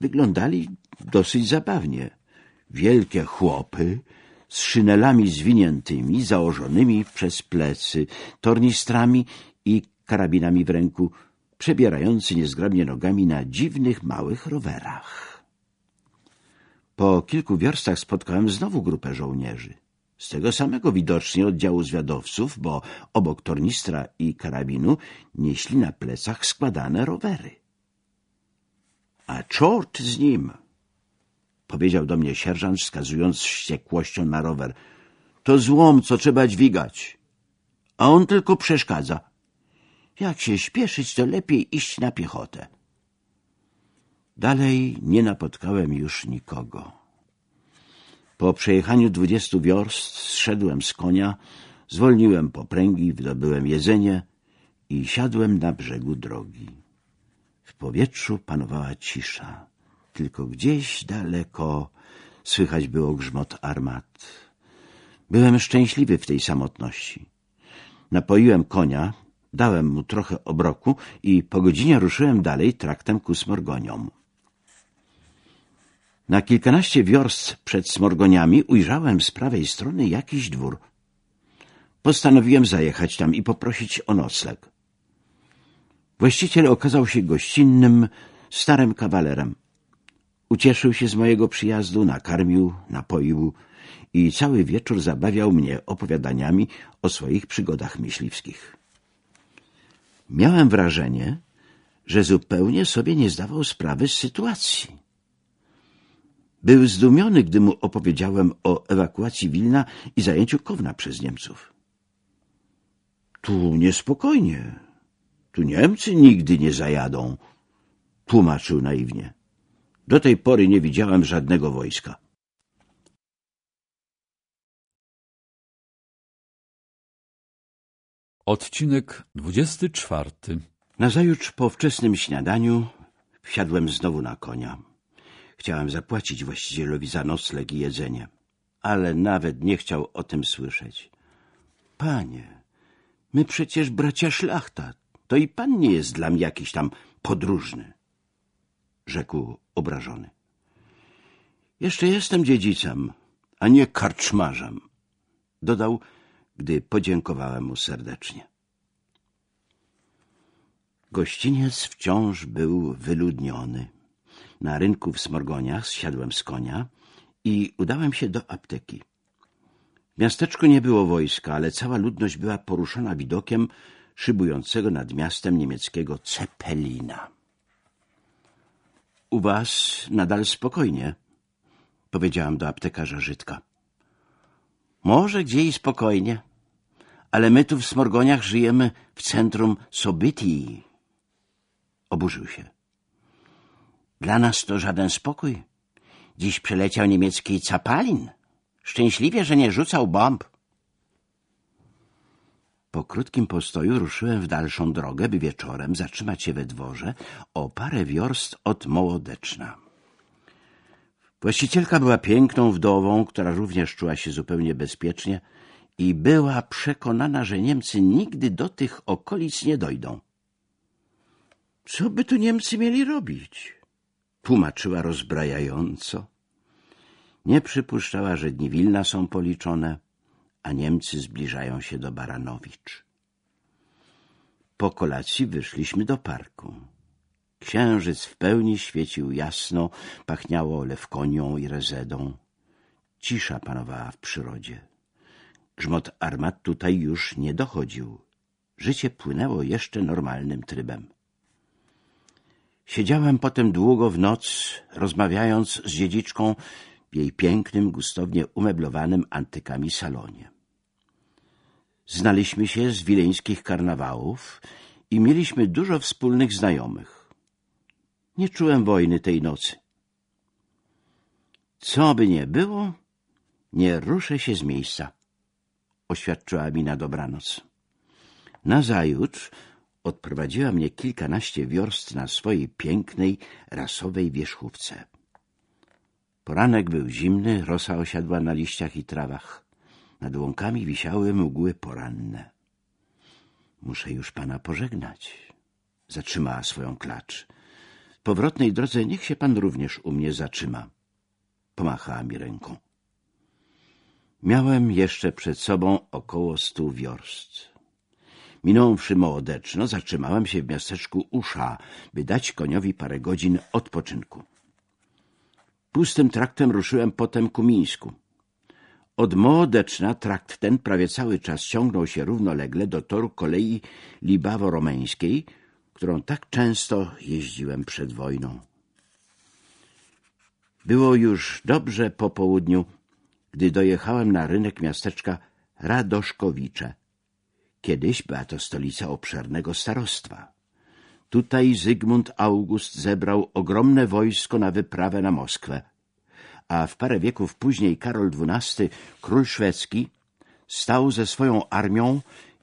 Wyglądali dosyć zabawnie. Wielkie chłopy z szynelami zwiniętymi, założonymi przez plecy, tornistrami i karabinami w ręku, przebierający niezgrabnie nogami na dziwnych, małych rowerach. Po kilku wiorstach spotkałem znowu grupę żołnierzy. Z tego samego widocznie oddziału zwiadowców, bo obok tornistra i karabinu nieśli na plecach składane rowery. A czort z nim! Powiedział do mnie sierżant, wskazując wściekłością na rower. To złom, co trzeba dźwigać. A on tylko przeszkadza. Jak się śpieszyć, to lepiej iść na piechotę. Dalej nie napotkałem już nikogo. Po przejechaniu dwudziestu wiorst zszedłem z konia, zwolniłem popręgi, wydobyłem jedzenie i siadłem na brzegu drogi. W powietrzu panowała cisza. Tylko gdzieś daleko słychać było grzmot armat. Byłem szczęśliwy w tej samotności. Napoiłem konia, dałem mu trochę obroku i po godzinie ruszyłem dalej traktem ku Smorgoniom. Na kilkanaście wiorst przed Smorgoniami ujrzałem z prawej strony jakiś dwór. Postanowiłem zajechać tam i poprosić o nocleg. Właściciel okazał się gościnnym, starym kawalerem. Ucieszył się z mojego przyjazdu, nakarmił, napoił i cały wieczór zabawiał mnie opowiadaniami o swoich przygodach myśliwskich. Miałem wrażenie, że zupełnie sobie nie zdawał sprawy z sytuacji. Był zdumiony, gdy mu opowiedziałem o ewakuacji Wilna i zajęciu Kowna przez Niemców. Tu niespokojnie. Tu Niemcy nigdy nie zajadą, tłumaczył naiwnie. Do tej pory nie widziałem żadnego wojska. Odcinek 24 Nazajutrz po wczesnym śniadaniu wsiadłem znowu na konia. Chciałem zapłacić właścicielowi za nocleg i jedzenie, ale nawet nie chciał o tym słyszeć. Panie, my przecież bracia szlachta, to i pan nie jest dla mnie jakiś tam podróżny rzekł obrażony. Jeszcze jestem dziedzicem, a nie karczmarzem, dodał, gdy podziękowałem mu serdecznie. Gościniec wciąż był wyludniony. Na rynku w Smorgoniach zsiadłem z konia i udałem się do apteki. W miasteczku nie było wojska, ale cała ludność była poruszona widokiem szybującego nad miastem niemieckiego Cepelina. U was nadal spokojnie, powiedziałam do aptekarza Żydka. Może gdzie i spokojnie, ale my tu w Smorgoniach żyjemy w centrum Sobytii. Oburzył się. Dla nas to żaden spokój. Dziś przeleciał niemiecki Capalin. Szczęśliwie, że nie rzucał bomb. Po krótkim postoju ruszyłem w dalszą drogę, by wieczorem zatrzymać się we dworze o parę wiorst od Mołodeczna. Właścicielka była piękną wdową, która również czuła się zupełnie bezpiecznie i była przekonana, że Niemcy nigdy do tych okolic nie dojdą. Co by tu Niemcy mieli robić? Tłumaczyła rozbrajająco. Nie przypuszczała, że dni Wilna są policzone, a Niemcy zbliżają się do Baranowicz. Po kolacji wyszliśmy do parku. Księżyc w pełni świecił jasno, pachniało lewkonią i rezedą. Cisza panowała w przyrodzie. Grzmot armat tutaj już nie dochodził. Życie płynęło jeszcze normalnym trybem. Siedziałem potem długo w noc, rozmawiając z dziedziczką w jej pięknym, gustownie umeblowanym antykami salonie. Znaliśmy się z wileńskich karnawałów i mieliśmy dużo wspólnych znajomych. Nie czułem wojny tej nocy. Co by nie było, nie ruszę się z miejsca, oświadczyła mi na dobranoc. Nazajutrz odprowadziła mnie kilkanaście wiorst na swojej pięknej, rasowej wierzchówce. Poranek był zimny, rosa osiadła na liściach i trawach. Nad łąkami wisiały mgły poranne. Muszę już pana pożegnać. Zatrzymała swoją klacz. W powrotnej drodze niech się pan również u mnie zatrzyma. Pomachała mi ręką. Miałem jeszcze przed sobą około stu wiorst. Minąwszy Mołodeczno, zatrzymałem się w miasteczku Usza, by dać koniowi parę godzin odpoczynku. Pustym traktem ruszyłem potem ku Mińsku. Od Mołodeczna trakt ten prawie cały czas ciągnął się równolegle do toru kolei libawo-romeńskiej, którą tak często jeździłem przed wojną. Było już dobrze po południu, gdy dojechałem na rynek miasteczka Radoszkowicze. Kiedyś była to stolica obszernego starostwa. Tutaj Zygmunt August zebrał ogromne wojsko na wyprawę na Moskwę, a w parę wieków później Karol XII, król szwedzki, stał ze swoją armią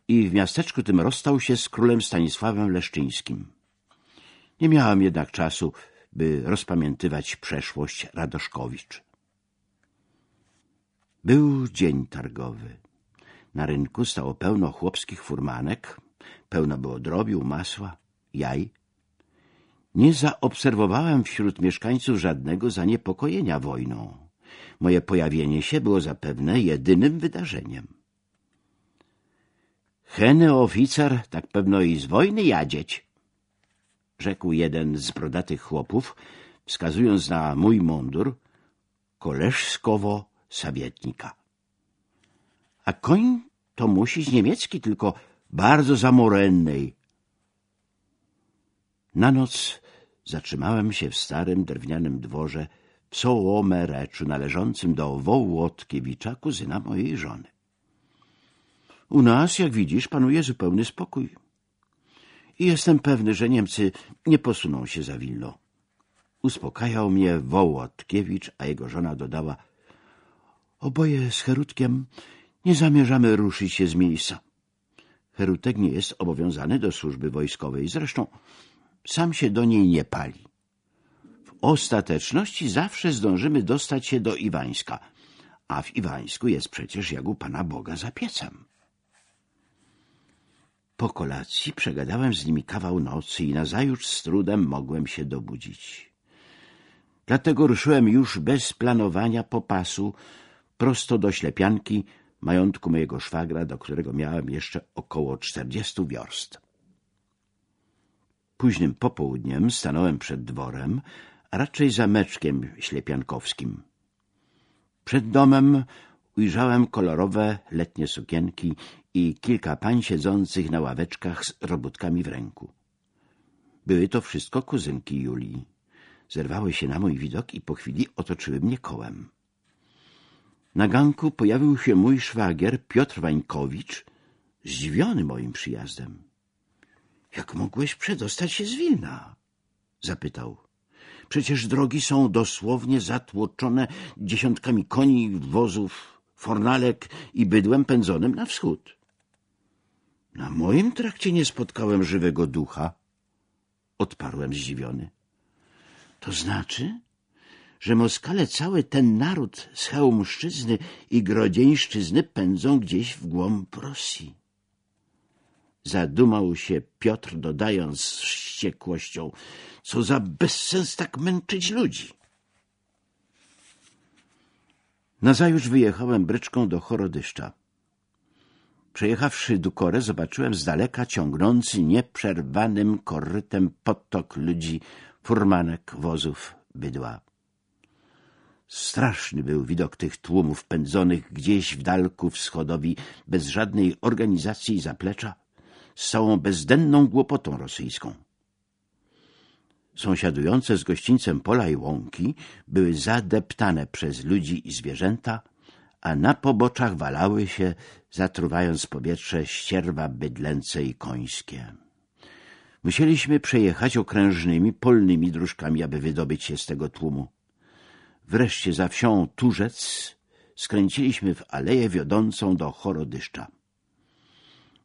i w miasteczku tym rozstał się z królem Stanisławem Leszczyńskim. Nie miałem jednak czasu, by rozpamiętywać przeszłość Radoszkowicz. Był dzień targowy. Na rynku stało pełno chłopskich furmanek, pełno było drobiu, masła, jaj. Nie zaobserwowałem wśród mieszkańców żadnego zaniepokojenia wojną. Moje pojawienie się było zapewne jedynym wydarzeniem. Heny oficer tak pewno i z wojny jadzieć, rzekł jeden z brodatych chłopów, wskazując na mój mundur, koleżskowo sabietnika. A koń to musi niemiecki, tylko bardzo zamorennej. Na noc zatrzymałem się w starym drewnianym dworze w Sołomereczu należącym do Wołodkiewicza, kuzyna mojej żony. U nas, jak widzisz, panuje zupełny spokój. I jestem pewny, że Niemcy nie posuną się za Wilno. Uspokajał mnie Wołodkiewicz, a jego żona dodała — Oboje z Herutkiem nie zamierzamy ruszyć się z miejsca. Herutek nie jest obowiązany do służby wojskowej, zresztą sam się do niej nie pali. W ostateczności zawsze zdążymy dostać się do Iwańska, a w Iwańsku jest przecież jak u Pana Boga za piecem. Po kolacji przegadałem z nimi kawał nocy i nazajutrz z trudem mogłem się dobudzić. Dlatego ruszyłem już bez planowania popasu prosto do ślepianki majątku mojego szwagra, do którego miałem jeszcze około czterdziestu wiorst. Późnym popołudniem stanąłem przed dworem, a raczej zameczkiem ślepiankowskim. Przed domem ujrzałem kolorowe letnie sukienki i kilka pań siedzących na ławeczkach z robótkami w ręku. Były to wszystko kuzynki Julii. Zerwały się na mój widok i po chwili otoczyły mnie kołem. Na ganku pojawił się mój szwagier Piotr Wańkowicz, zdziwiony moim przyjazdem. — Jak mogłeś przedostać się z Wilna? — zapytał. — Przecież drogi są dosłownie zatłoczone dziesiątkami koni, wozów, fornalek i bydłem pędzonym na wschód. Na moim trakcie nie spotkałem żywego ducha — odparłem zdziwiony. — To znaczy, że Moskale cały ten naród z Chełmszczyzny i Grodzieńszczyzny pędzą gdzieś w głąb Rosji. Zadumał się Piotr, dodając z wściekłością, co za bezsens tak męczyć ludzi. Nazajutrz wyjechałem bryczką do Chorodyszcza. Przejechawszy Dukorę, zobaczyłem z daleka ciągnący nieprzerwanym korytem potok ludzi, furmanek, wozów, bydła. Straszny był widok tych tłumów pędzonych gdzieś w dalku wschodowi, bez żadnej organizacji i zaplecza, z całą bezdenną głupotą rosyjską. Sąsiadujące z gościńcem pola i łąki były zadeptane przez ludzi i zwierzęta, a na poboczach walały się, zatruwając powietrze, ścierwa bydlęce i końskie. Musieliśmy przejechać okrężnymi, polnymi dróżkami, aby wydobyć się z tego tłumu. Wreszcie za wsią Turzec skręciliśmy w aleję wiodącą do Chorodyszcza.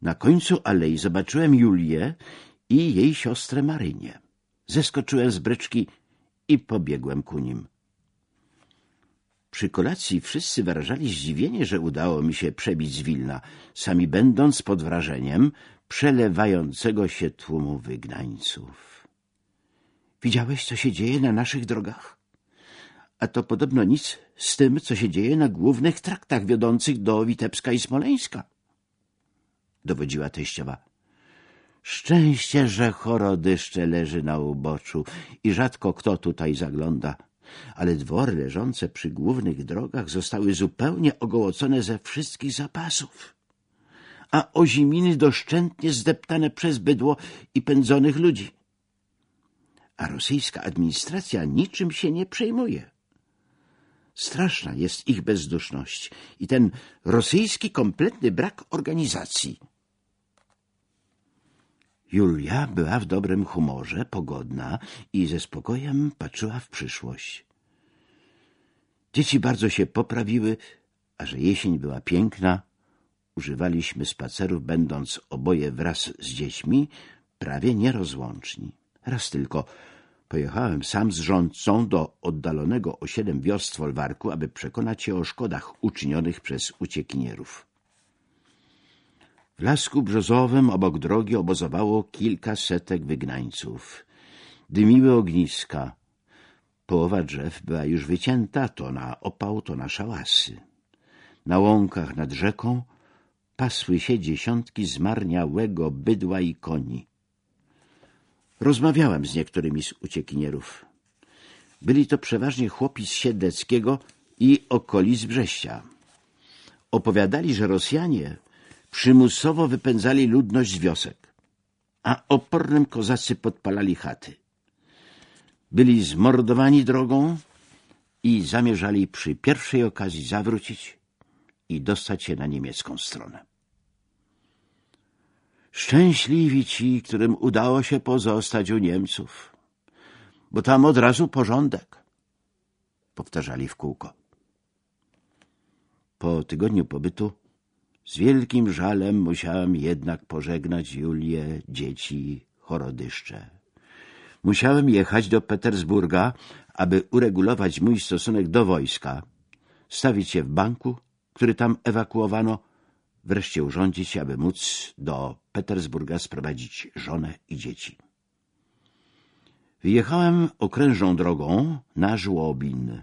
Na końcu alei zobaczyłem Julię i jej siostrę Marynię. Zeskoczyłem z bryczki i pobiegłem ku nim. Przy kolacji wszyscy wyrażali zdziwienie, że udało mi się przebić z Wilna, sami będąc pod wrażeniem przelewającego się tłumu wygnańców. Widziałeś, co się dzieje na naszych drogach? A to podobno nic z tym, co się dzieje na głównych traktach wiodących do Witebska i Smoleńska dowodziła teściowa. Szczęście, że chorodyszcze leży na uboczu i rzadko kto tutaj zagląda, ale dwory leżące przy głównych drogach zostały zupełnie ogołocone ze wszystkich zapasów, a oziminy doszczętnie zdeptane przez bydło i pędzonych ludzi. A rosyjska administracja niczym się nie przejmuje. Straszna jest ich bezduszność i ten rosyjski kompletny brak organizacji – Julia była w dobrym humorze, pogodna i ze spokojem patrzyła w przyszłość. Dzieci bardzo się poprawiły, a że jesień była piękna, używaliśmy spacerów, będąc oboje wraz z dziećmi, prawie nierozłączni. Raz tylko pojechałem sam z rządcą do oddalonego o siedem wiosc folwarku, aby przekonać się o szkodach uczynionych przez uciekinierów. W lasku brzozowym obok drogi obozowało kilka setek wygnańców. Dymiły ogniska. Połowa drzew była już wycięta, to na opał, to na szałasy. Na łąkach nad rzeką pasły się dziesiątki zmarniałego bydła i koni. Rozmawiałem z niektórymi z uciekinierów. Byli to przeważnie chłopi z Siedleckiego i okolic Brześcia. Opowiadali, że Rosjanie przymusowo wypędzali ludność z wiosek, a opornym kozacy podpalali chaty. Byli zmordowani drogą i zamierzali przy pierwszej okazji zawrócić i dostać się na niemiecką stronę. Szczęśliwi ci, którym udało się pozostać u Niemców, bo tam od razu porządek, powtarzali w kółko. Po tygodniu pobytu z wielkim żalem musiałem jednak pożegnać Julię, dzieci, chorodyszcze. Musiałem jechać do Petersburga, aby uregulować mój stosunek do wojska, stawić się w banku, który tam ewakuowano, wreszcie urządzić, aby móc do Petersburga sprowadzić żonę i dzieci. Wyjechałem okrężną drogą na Żłobin,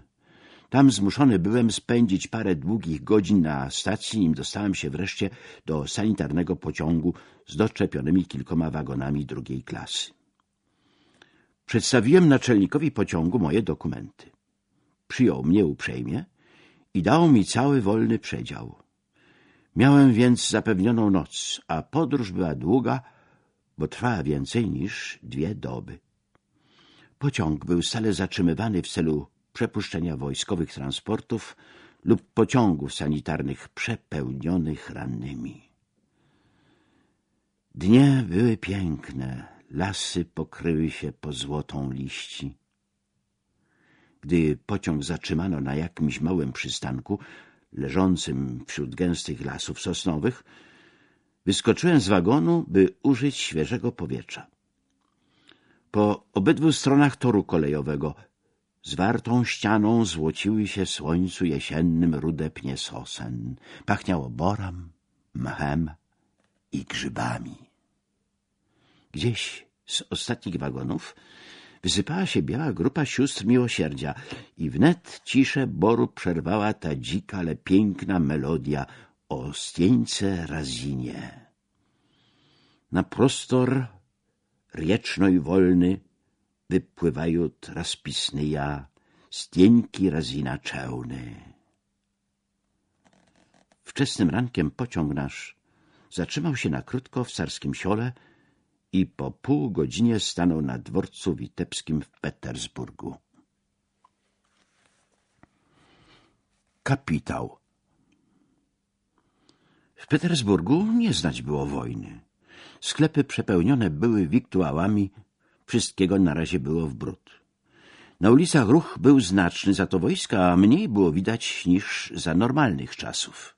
tam zmuszony byłem spędzić parę długich godzin na stacji, nim dostałem się wreszcie do sanitarnego pociągu z doczepionymi kilkoma wagonami drugiej klasy. Przedstawiłem naczelnikowi pociągu moje dokumenty. Przyjął mnie uprzejmie i dał mi cały wolny przedział. Miałem więc zapewnioną noc, a podróż była długa, bo trwała więcej niż dwie doby. Pociąg był stale zatrzymywany w celu przepuszczenia wojskowych transportów lub pociągów sanitarnych przepełnionych rannymi. Dnie były piękne, lasy pokryły się po złotą liści. Gdy pociąg zatrzymano na jakimś małym przystanku, leżącym wśród gęstych lasów sosnowych, wyskoczyłem z wagonu, by użyć świeżego powietrza. Po obydwu stronach toru kolejowego zwartą ścianą złociły się słońcu jesiennym rude pnie sosen. Pachniało boram, mchem i grzybami. Gdzieś z ostatnich wagonów wysypała się biała grupa sióstr miłosierdzia i wnet ciszę boru przerwała ta dzika, ale piękna melodia o stieńce razinie. Na prostor rieczno i wolny rozpisny ja, stieńki razina czełny. Wczesnym rankiem pociąg nasz zatrzymał się na krótko w carskim siole i po pół godzinie stanął na dworcu witebskim w Petersburgu. Kapitał W Petersburgu nie znać było wojny. Sklepy przepełnione były wiktuałami, wszystkiego na razie było w bród. Na ulicach ruch był znaczny, za to wojska mniej było widać niż za normalnych czasów.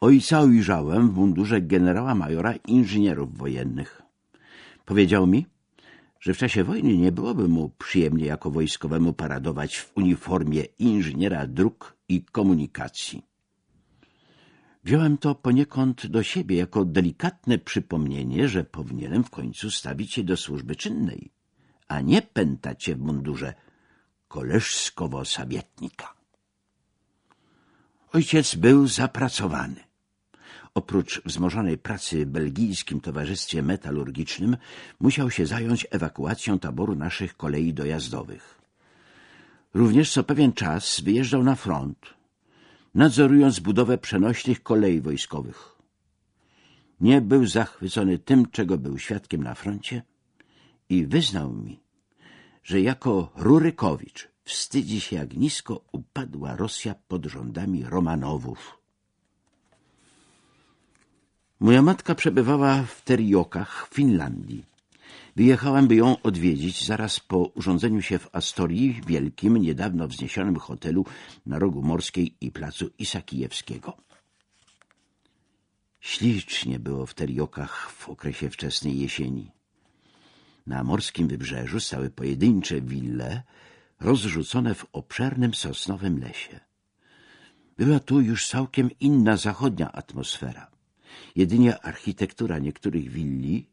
Ojca ujrzałem w mundurze generała majora inżynierów wojennych. Powiedział mi, że w czasie wojny nie byłoby mu przyjemnie jako wojskowemu paradować w uniformie inżyniera dróg i komunikacji. Wziąłem to poniekąd do siebie jako delikatne przypomnienie, że powinienem w końcu stawić się do służby czynnej, a nie pętać się w mundurze koleżskowo-sabietnika. Ojciec był zapracowany. Oprócz wzmożonej pracy w belgijskim towarzystwie metalurgicznym musiał się zająć ewakuacją taboru naszych kolei dojazdowych. Również co pewien czas wyjeżdżał na front, nadzorując budowę przenośnych kolei wojskowych. Nie był zachwycony tym, czego był świadkiem na froncie i wyznał mi, że jako Rurykowicz wstydzi się, jak nisko upadła Rosja pod rządami Romanowów. Moja matka przebywała w Teriokach Finlandii. Wyjechałem, by ją odwiedzić zaraz po urządzeniu się w Astorii, wielkim, niedawno wzniesionym hotelu na rogu Morskiej i placu Isakijewskiego. Ślicznie było w Teriokach w okresie wczesnej jesieni. Na morskim wybrzeżu stały pojedyncze wille, rozrzucone w obszernym sosnowym lesie. Była tu już całkiem inna zachodnia atmosfera. Jedynie architektura niektórych willi,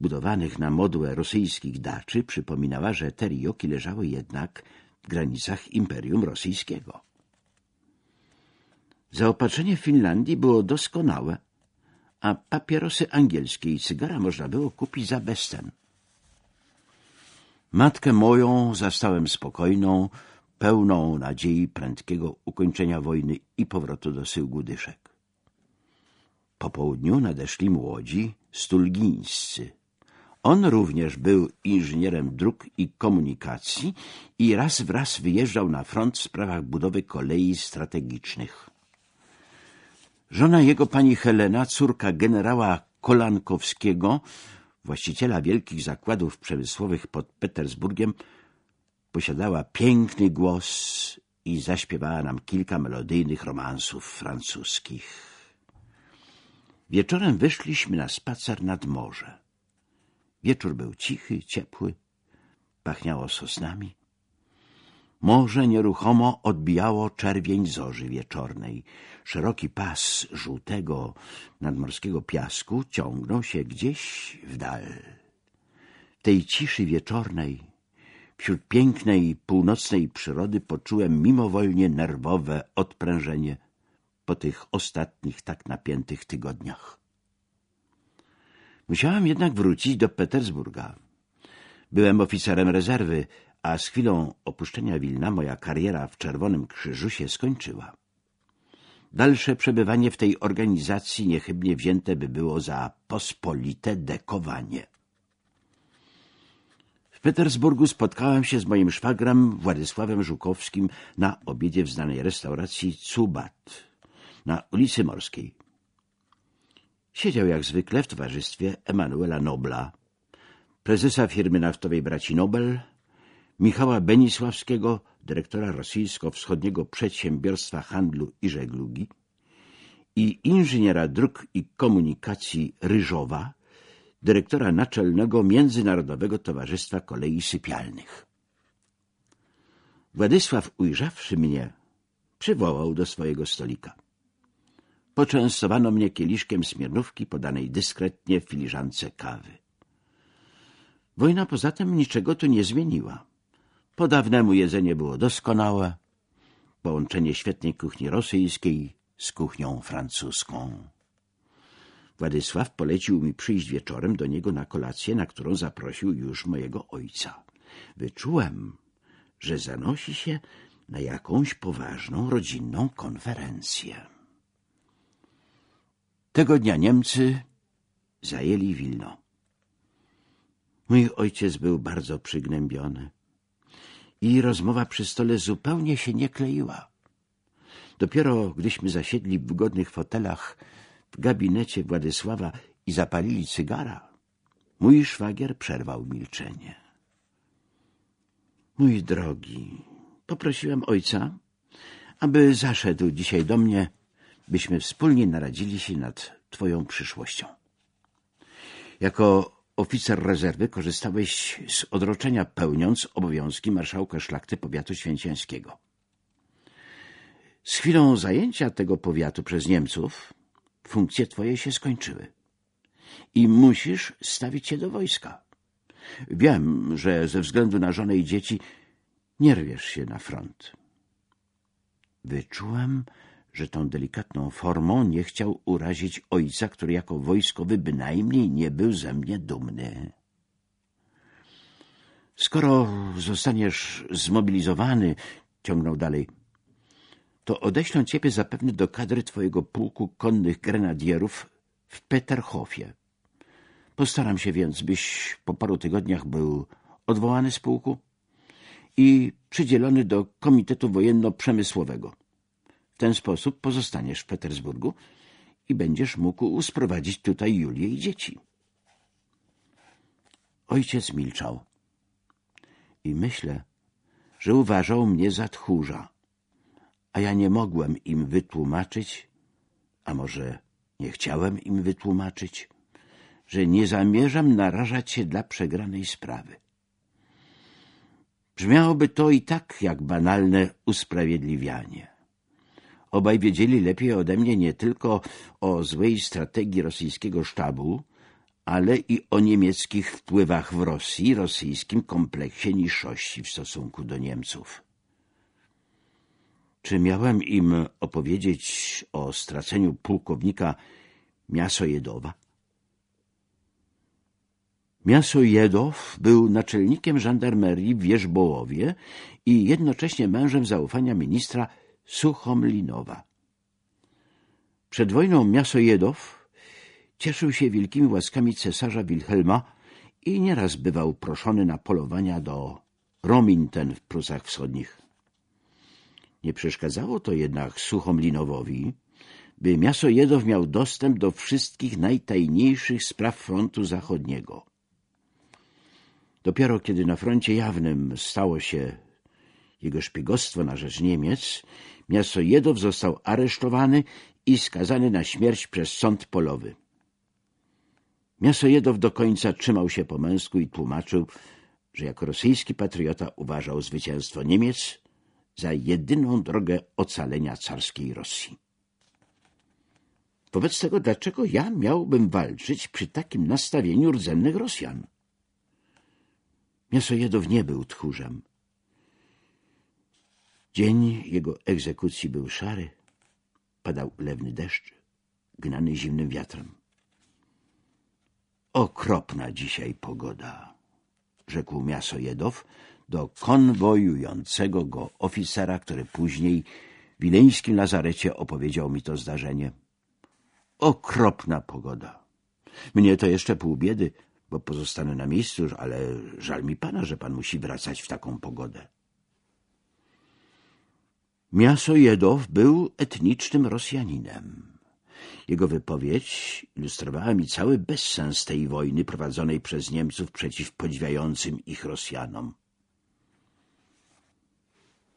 budowanych na modłę rosyjskich daczy, przypominała, że te rioki leżały jednak w granicach Imperium Rosyjskiego. Zaopatrzenie w Finlandii było doskonałe, a papierosy angielskie i cygara można było kupić za bezcen. Matkę moją zastałem spokojną, pełną nadziei prędkiego ukończenia wojny i powrotu do syłgu dyszek. Po południu nadeszli młodzi stulgińscy. On również był inżynierem dróg i komunikacji i raz w raz wyjeżdżał na front w sprawach budowy kolei strategicznych. Żona jego pani Helena, córka generała Kolankowskiego, właściciela wielkich zakładów przemysłowych pod Petersburgiem, posiadała piękny głos i zaśpiewała nam kilka melodyjnych romansów francuskich. Wieczorem wyszliśmy na spacer nad morze. Wieczór był cichy, ciepły, pachniało sosnami. Morze nieruchomo odbijało czerwień zorzy wieczornej. Szeroki pas żółtego nadmorskiego piasku ciągnął się gdzieś w dal. W tej ciszy wieczornej, wśród pięknej północnej przyrody poczułem mimowolnie nerwowe odprężenie – po tych ostatnich tak napiętych tygodniach. Musiałem jednak wrócić do Petersburga. Byłem oficerem rezerwy, a z chwilą opuszczenia Wilna moja kariera w Czerwonym Krzyżu się skończyła. Dalsze przebywanie w tej organizacji niechybnie wzięte by było za pospolite dekowanie. W Petersburgu spotkałem się z moim szwagrem Władysławem Żukowskim na obiedzie w znanej restauracji Cubat na ulicy Morskiej. Siedział jak zwykle w towarzystwie Emanuela Nobla, prezesa firmy naftowej braci Nobel, Michała Benisławskiego, dyrektora rosyjsko-wschodniego przedsiębiorstwa handlu i żeglugi i inżyniera dróg i komunikacji Ryżowa, dyrektora naczelnego Międzynarodowego Towarzystwa Kolei Sypialnych. Władysław, ujrzawszy mnie, przywołał do swojego stolika. Poczęstowano mnie kieliszkiem smirnówki podanej dyskretnie w filiżance kawy. Wojna poza tym niczego tu nie zmieniła. Po dawnemu jedzenie było doskonałe, połączenie świetnej kuchni rosyjskiej z kuchnią francuską. Władysław polecił mi przyjść wieczorem do niego na kolację, na którą zaprosił już mojego ojca. Wyczułem, że zanosi się na jakąś poważną rodzinną konferencję. Tego dnia Niemcy zajęli Wilno. Mój ojciec był bardzo przygnębiony i rozmowa przy stole zupełnie się nie kleiła. Dopiero gdyśmy zasiedli w wygodnych fotelach w gabinecie Władysława i zapalili cygara, mój szwagier przerwał milczenie. Mój drogi, poprosiłem ojca, aby zaszedł dzisiaj do mnie, byśmy wspólnie naradzili się nad twoją przyszłością. Jako oficer rezerwy korzystałeś z odroczenia pełniąc obowiązki marszałka szlachty powiatu święcieńskiego. Z chwilą zajęcia tego powiatu przez Niemców funkcje twoje się skończyły i musisz stawić się do wojska. Wiem, że ze względu na żonę i dzieci nie rwiesz się na front. Wyczułem, że tą delikatną formą nie chciał urazić ojca, który jako wojskowy bynajmniej nie był ze mnie dumny. Skoro zostaniesz zmobilizowany, ciągnął dalej, to odeślę ciebie zapewne do kadry twojego pułku konnych grenadierów w Peterhofie. Postaram się więc, byś po paru tygodniach był odwołany z pułku i przydzielony do Komitetu Wojenno-Przemysłowego. Ten sposób pozostaniesz w Petersburgu i będziesz mógł sprowadzić tutaj Julię i dzieci. Ojciec milczał i myślę, że uważał mnie za tchórza a ja nie mogłem im wytłumaczyć, a może nie chciałem im wytłumaczyć, że nie zamierzam narażać się dla przegranej sprawy. Brzmiałoby to i tak jak banalne usprawiedliwianie. Obaj wiedzieli lepiej ode mnie nie tylko o złej strategii rosyjskiego sztabu, ale i o niemieckich wpływach w Rosji, rosyjskim kompleksie niższości w stosunku do Niemców. Czy miałem im opowiedzieć o straceniu pułkownika Miasojedowa? Miasojedow był naczelnikiem żandarmerii w Wierzbołowie i jednocześnie mężem zaufania ministra Suchomlinowa. Przed wojną Miasojedow cieszył się wielkimi łaskami cesarza Wilhelma i nieraz bywał proszony na polowania do Rominten w Prusach Wschodnich. Nie przeszkadzało to jednak Suchomlinowowi, by Miasojedow miał dostęp do wszystkich najtajniejszych spraw frontu zachodniego. Dopiero kiedy na froncie jawnym stało się jego szpiegostwo na rzecz Niemiec, Miasojedow został aresztowany i skazany na śmierć przez sąd polowy. Miasojedow do końca trzymał się po męsku i tłumaczył, że jako rosyjski patriota uważał zwycięstwo Niemiec za jedyną drogę ocalenia carskiej Rosji. Wobec tego dlaczego ja miałbym walczyć przy takim nastawieniu rdzennych Rosjan? Miasojedow nie był tchórzem. Dzień jego egzekucji był szary, padał lewny deszcz, gnany zimnym wiatrem. Okropna dzisiaj pogoda, rzekł Miasojedow, do konwojującego go oficera, który później w wileńskim lazarecie opowiedział mi to zdarzenie. Okropna pogoda. Mnie to jeszcze pół biedy, bo pozostanę na miejscu, ale żal mi pana, że pan musi wracać w taką pogodę. Miasojedow był etnicznym Rosjaninem. Jego wypowiedź ilustrowała mi cały bezsens tej wojny prowadzonej przez Niemców przeciw podziwiającym ich Rosjanom.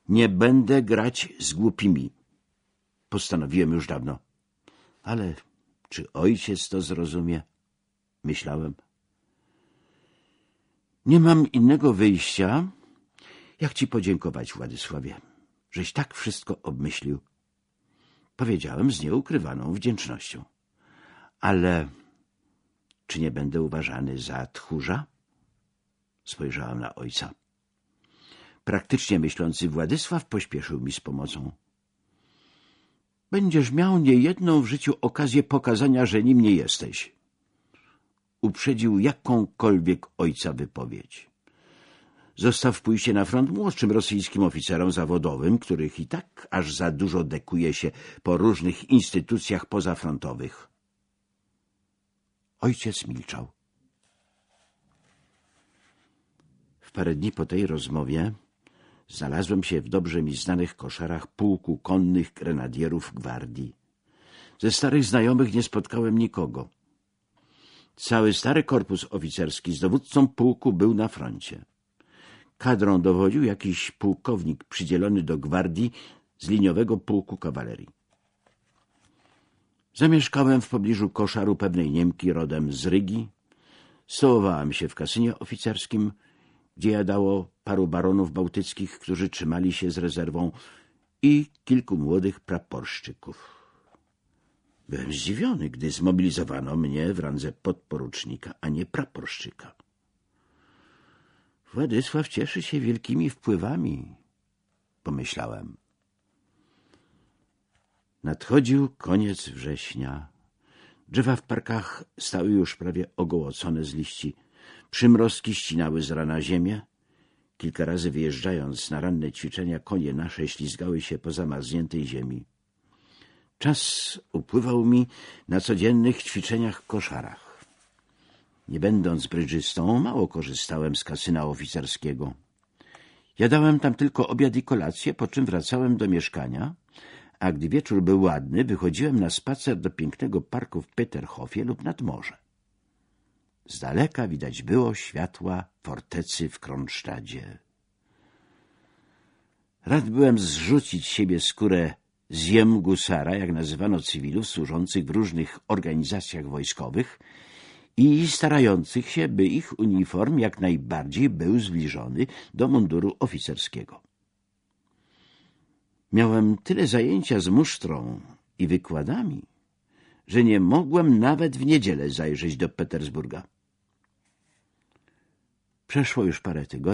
Nie będę grać z głupimi. Postanowiłem już dawno. Ale czy ojciec to zrozumie? Myślałem. Nie mam innego wyjścia, jak ci podziękować, Władysławie, żeś tak wszystko obmyślił. Powiedziałem z nieukrywaną wdzięcznością. Ale czy nie będę uważany za tchórza? Spojrzałem na ojca. Praktycznie myślący Władysław pośpieszył mi z pomocą. Będziesz miał niejedną w życiu okazję pokazania, że nim nie jesteś. Uprzedził jakąkolwiek ojca wypowiedź. Zostaw pójście na front młodszym rosyjskim oficerom zawodowym, których i tak aż za dużo dekuje się po różnych instytucjach pozafrontowych. Ojciec milczał. W parę dni po tej rozmowie znalazłem się w dobrze mi znanych koszarach pułku konnych grenadierów gwardii. Ze starych znajomych nie spotkałem nikogo. Cały stary korpus oficerski z dowódcą pułku był na froncie. Kadrą dowodził jakiś pułkownik przydzielony do gwardii z liniowego pułku kawalerii. Zamieszkałem w pobliżu koszaru pewnej Niemki rodem z Rygi. Stołowałem się w kasynie oficerskim, gdzie jadało paru baronów bałtyckich, którzy trzymali się z rezerwą i kilku młodych praporszczyków. Byłem zdziwiony, gdy zmobilizowano mnie w randze podporucznika, a nie praporszczyka. Władysław cieszy się wielkimi wpływami, pomyślałem. Nadchodził koniec września. Drzewa w parkach stały już prawie ogołocone z liści. Przymrozki ścinały z rana ziemię. Kilka razy wyjeżdżając na ranne ćwiczenia, konie nasze ślizgały się po zamarzniętej ziemi. Czas upływał mi na codziennych ćwiczeniach koszarach. Nie będąc brydżystą, mało korzystałem z kasyna oficerskiego. Jadałem tam tylko obiad i kolację, po czym wracałem do mieszkania, a gdy wieczór był ładny, wychodziłem na spacer do pięknego parku w Peterhofie lub nad morze. Z daleka widać było światła fortecy w Kronsztadzie. Rad byłem zrzucić siebie skórę ziem gusara, jak nazywano cywilów służących w różnych organizacjach wojskowych i starających się, by ich uniform jak najbardziej był zbliżony do munduru oficerskiego. Miałem tyle zajęcia z musztrą i wykładami, że nie mogłem nawet w niedzielę zajrzeć do Petersburga. Przeszło już parę tygodni,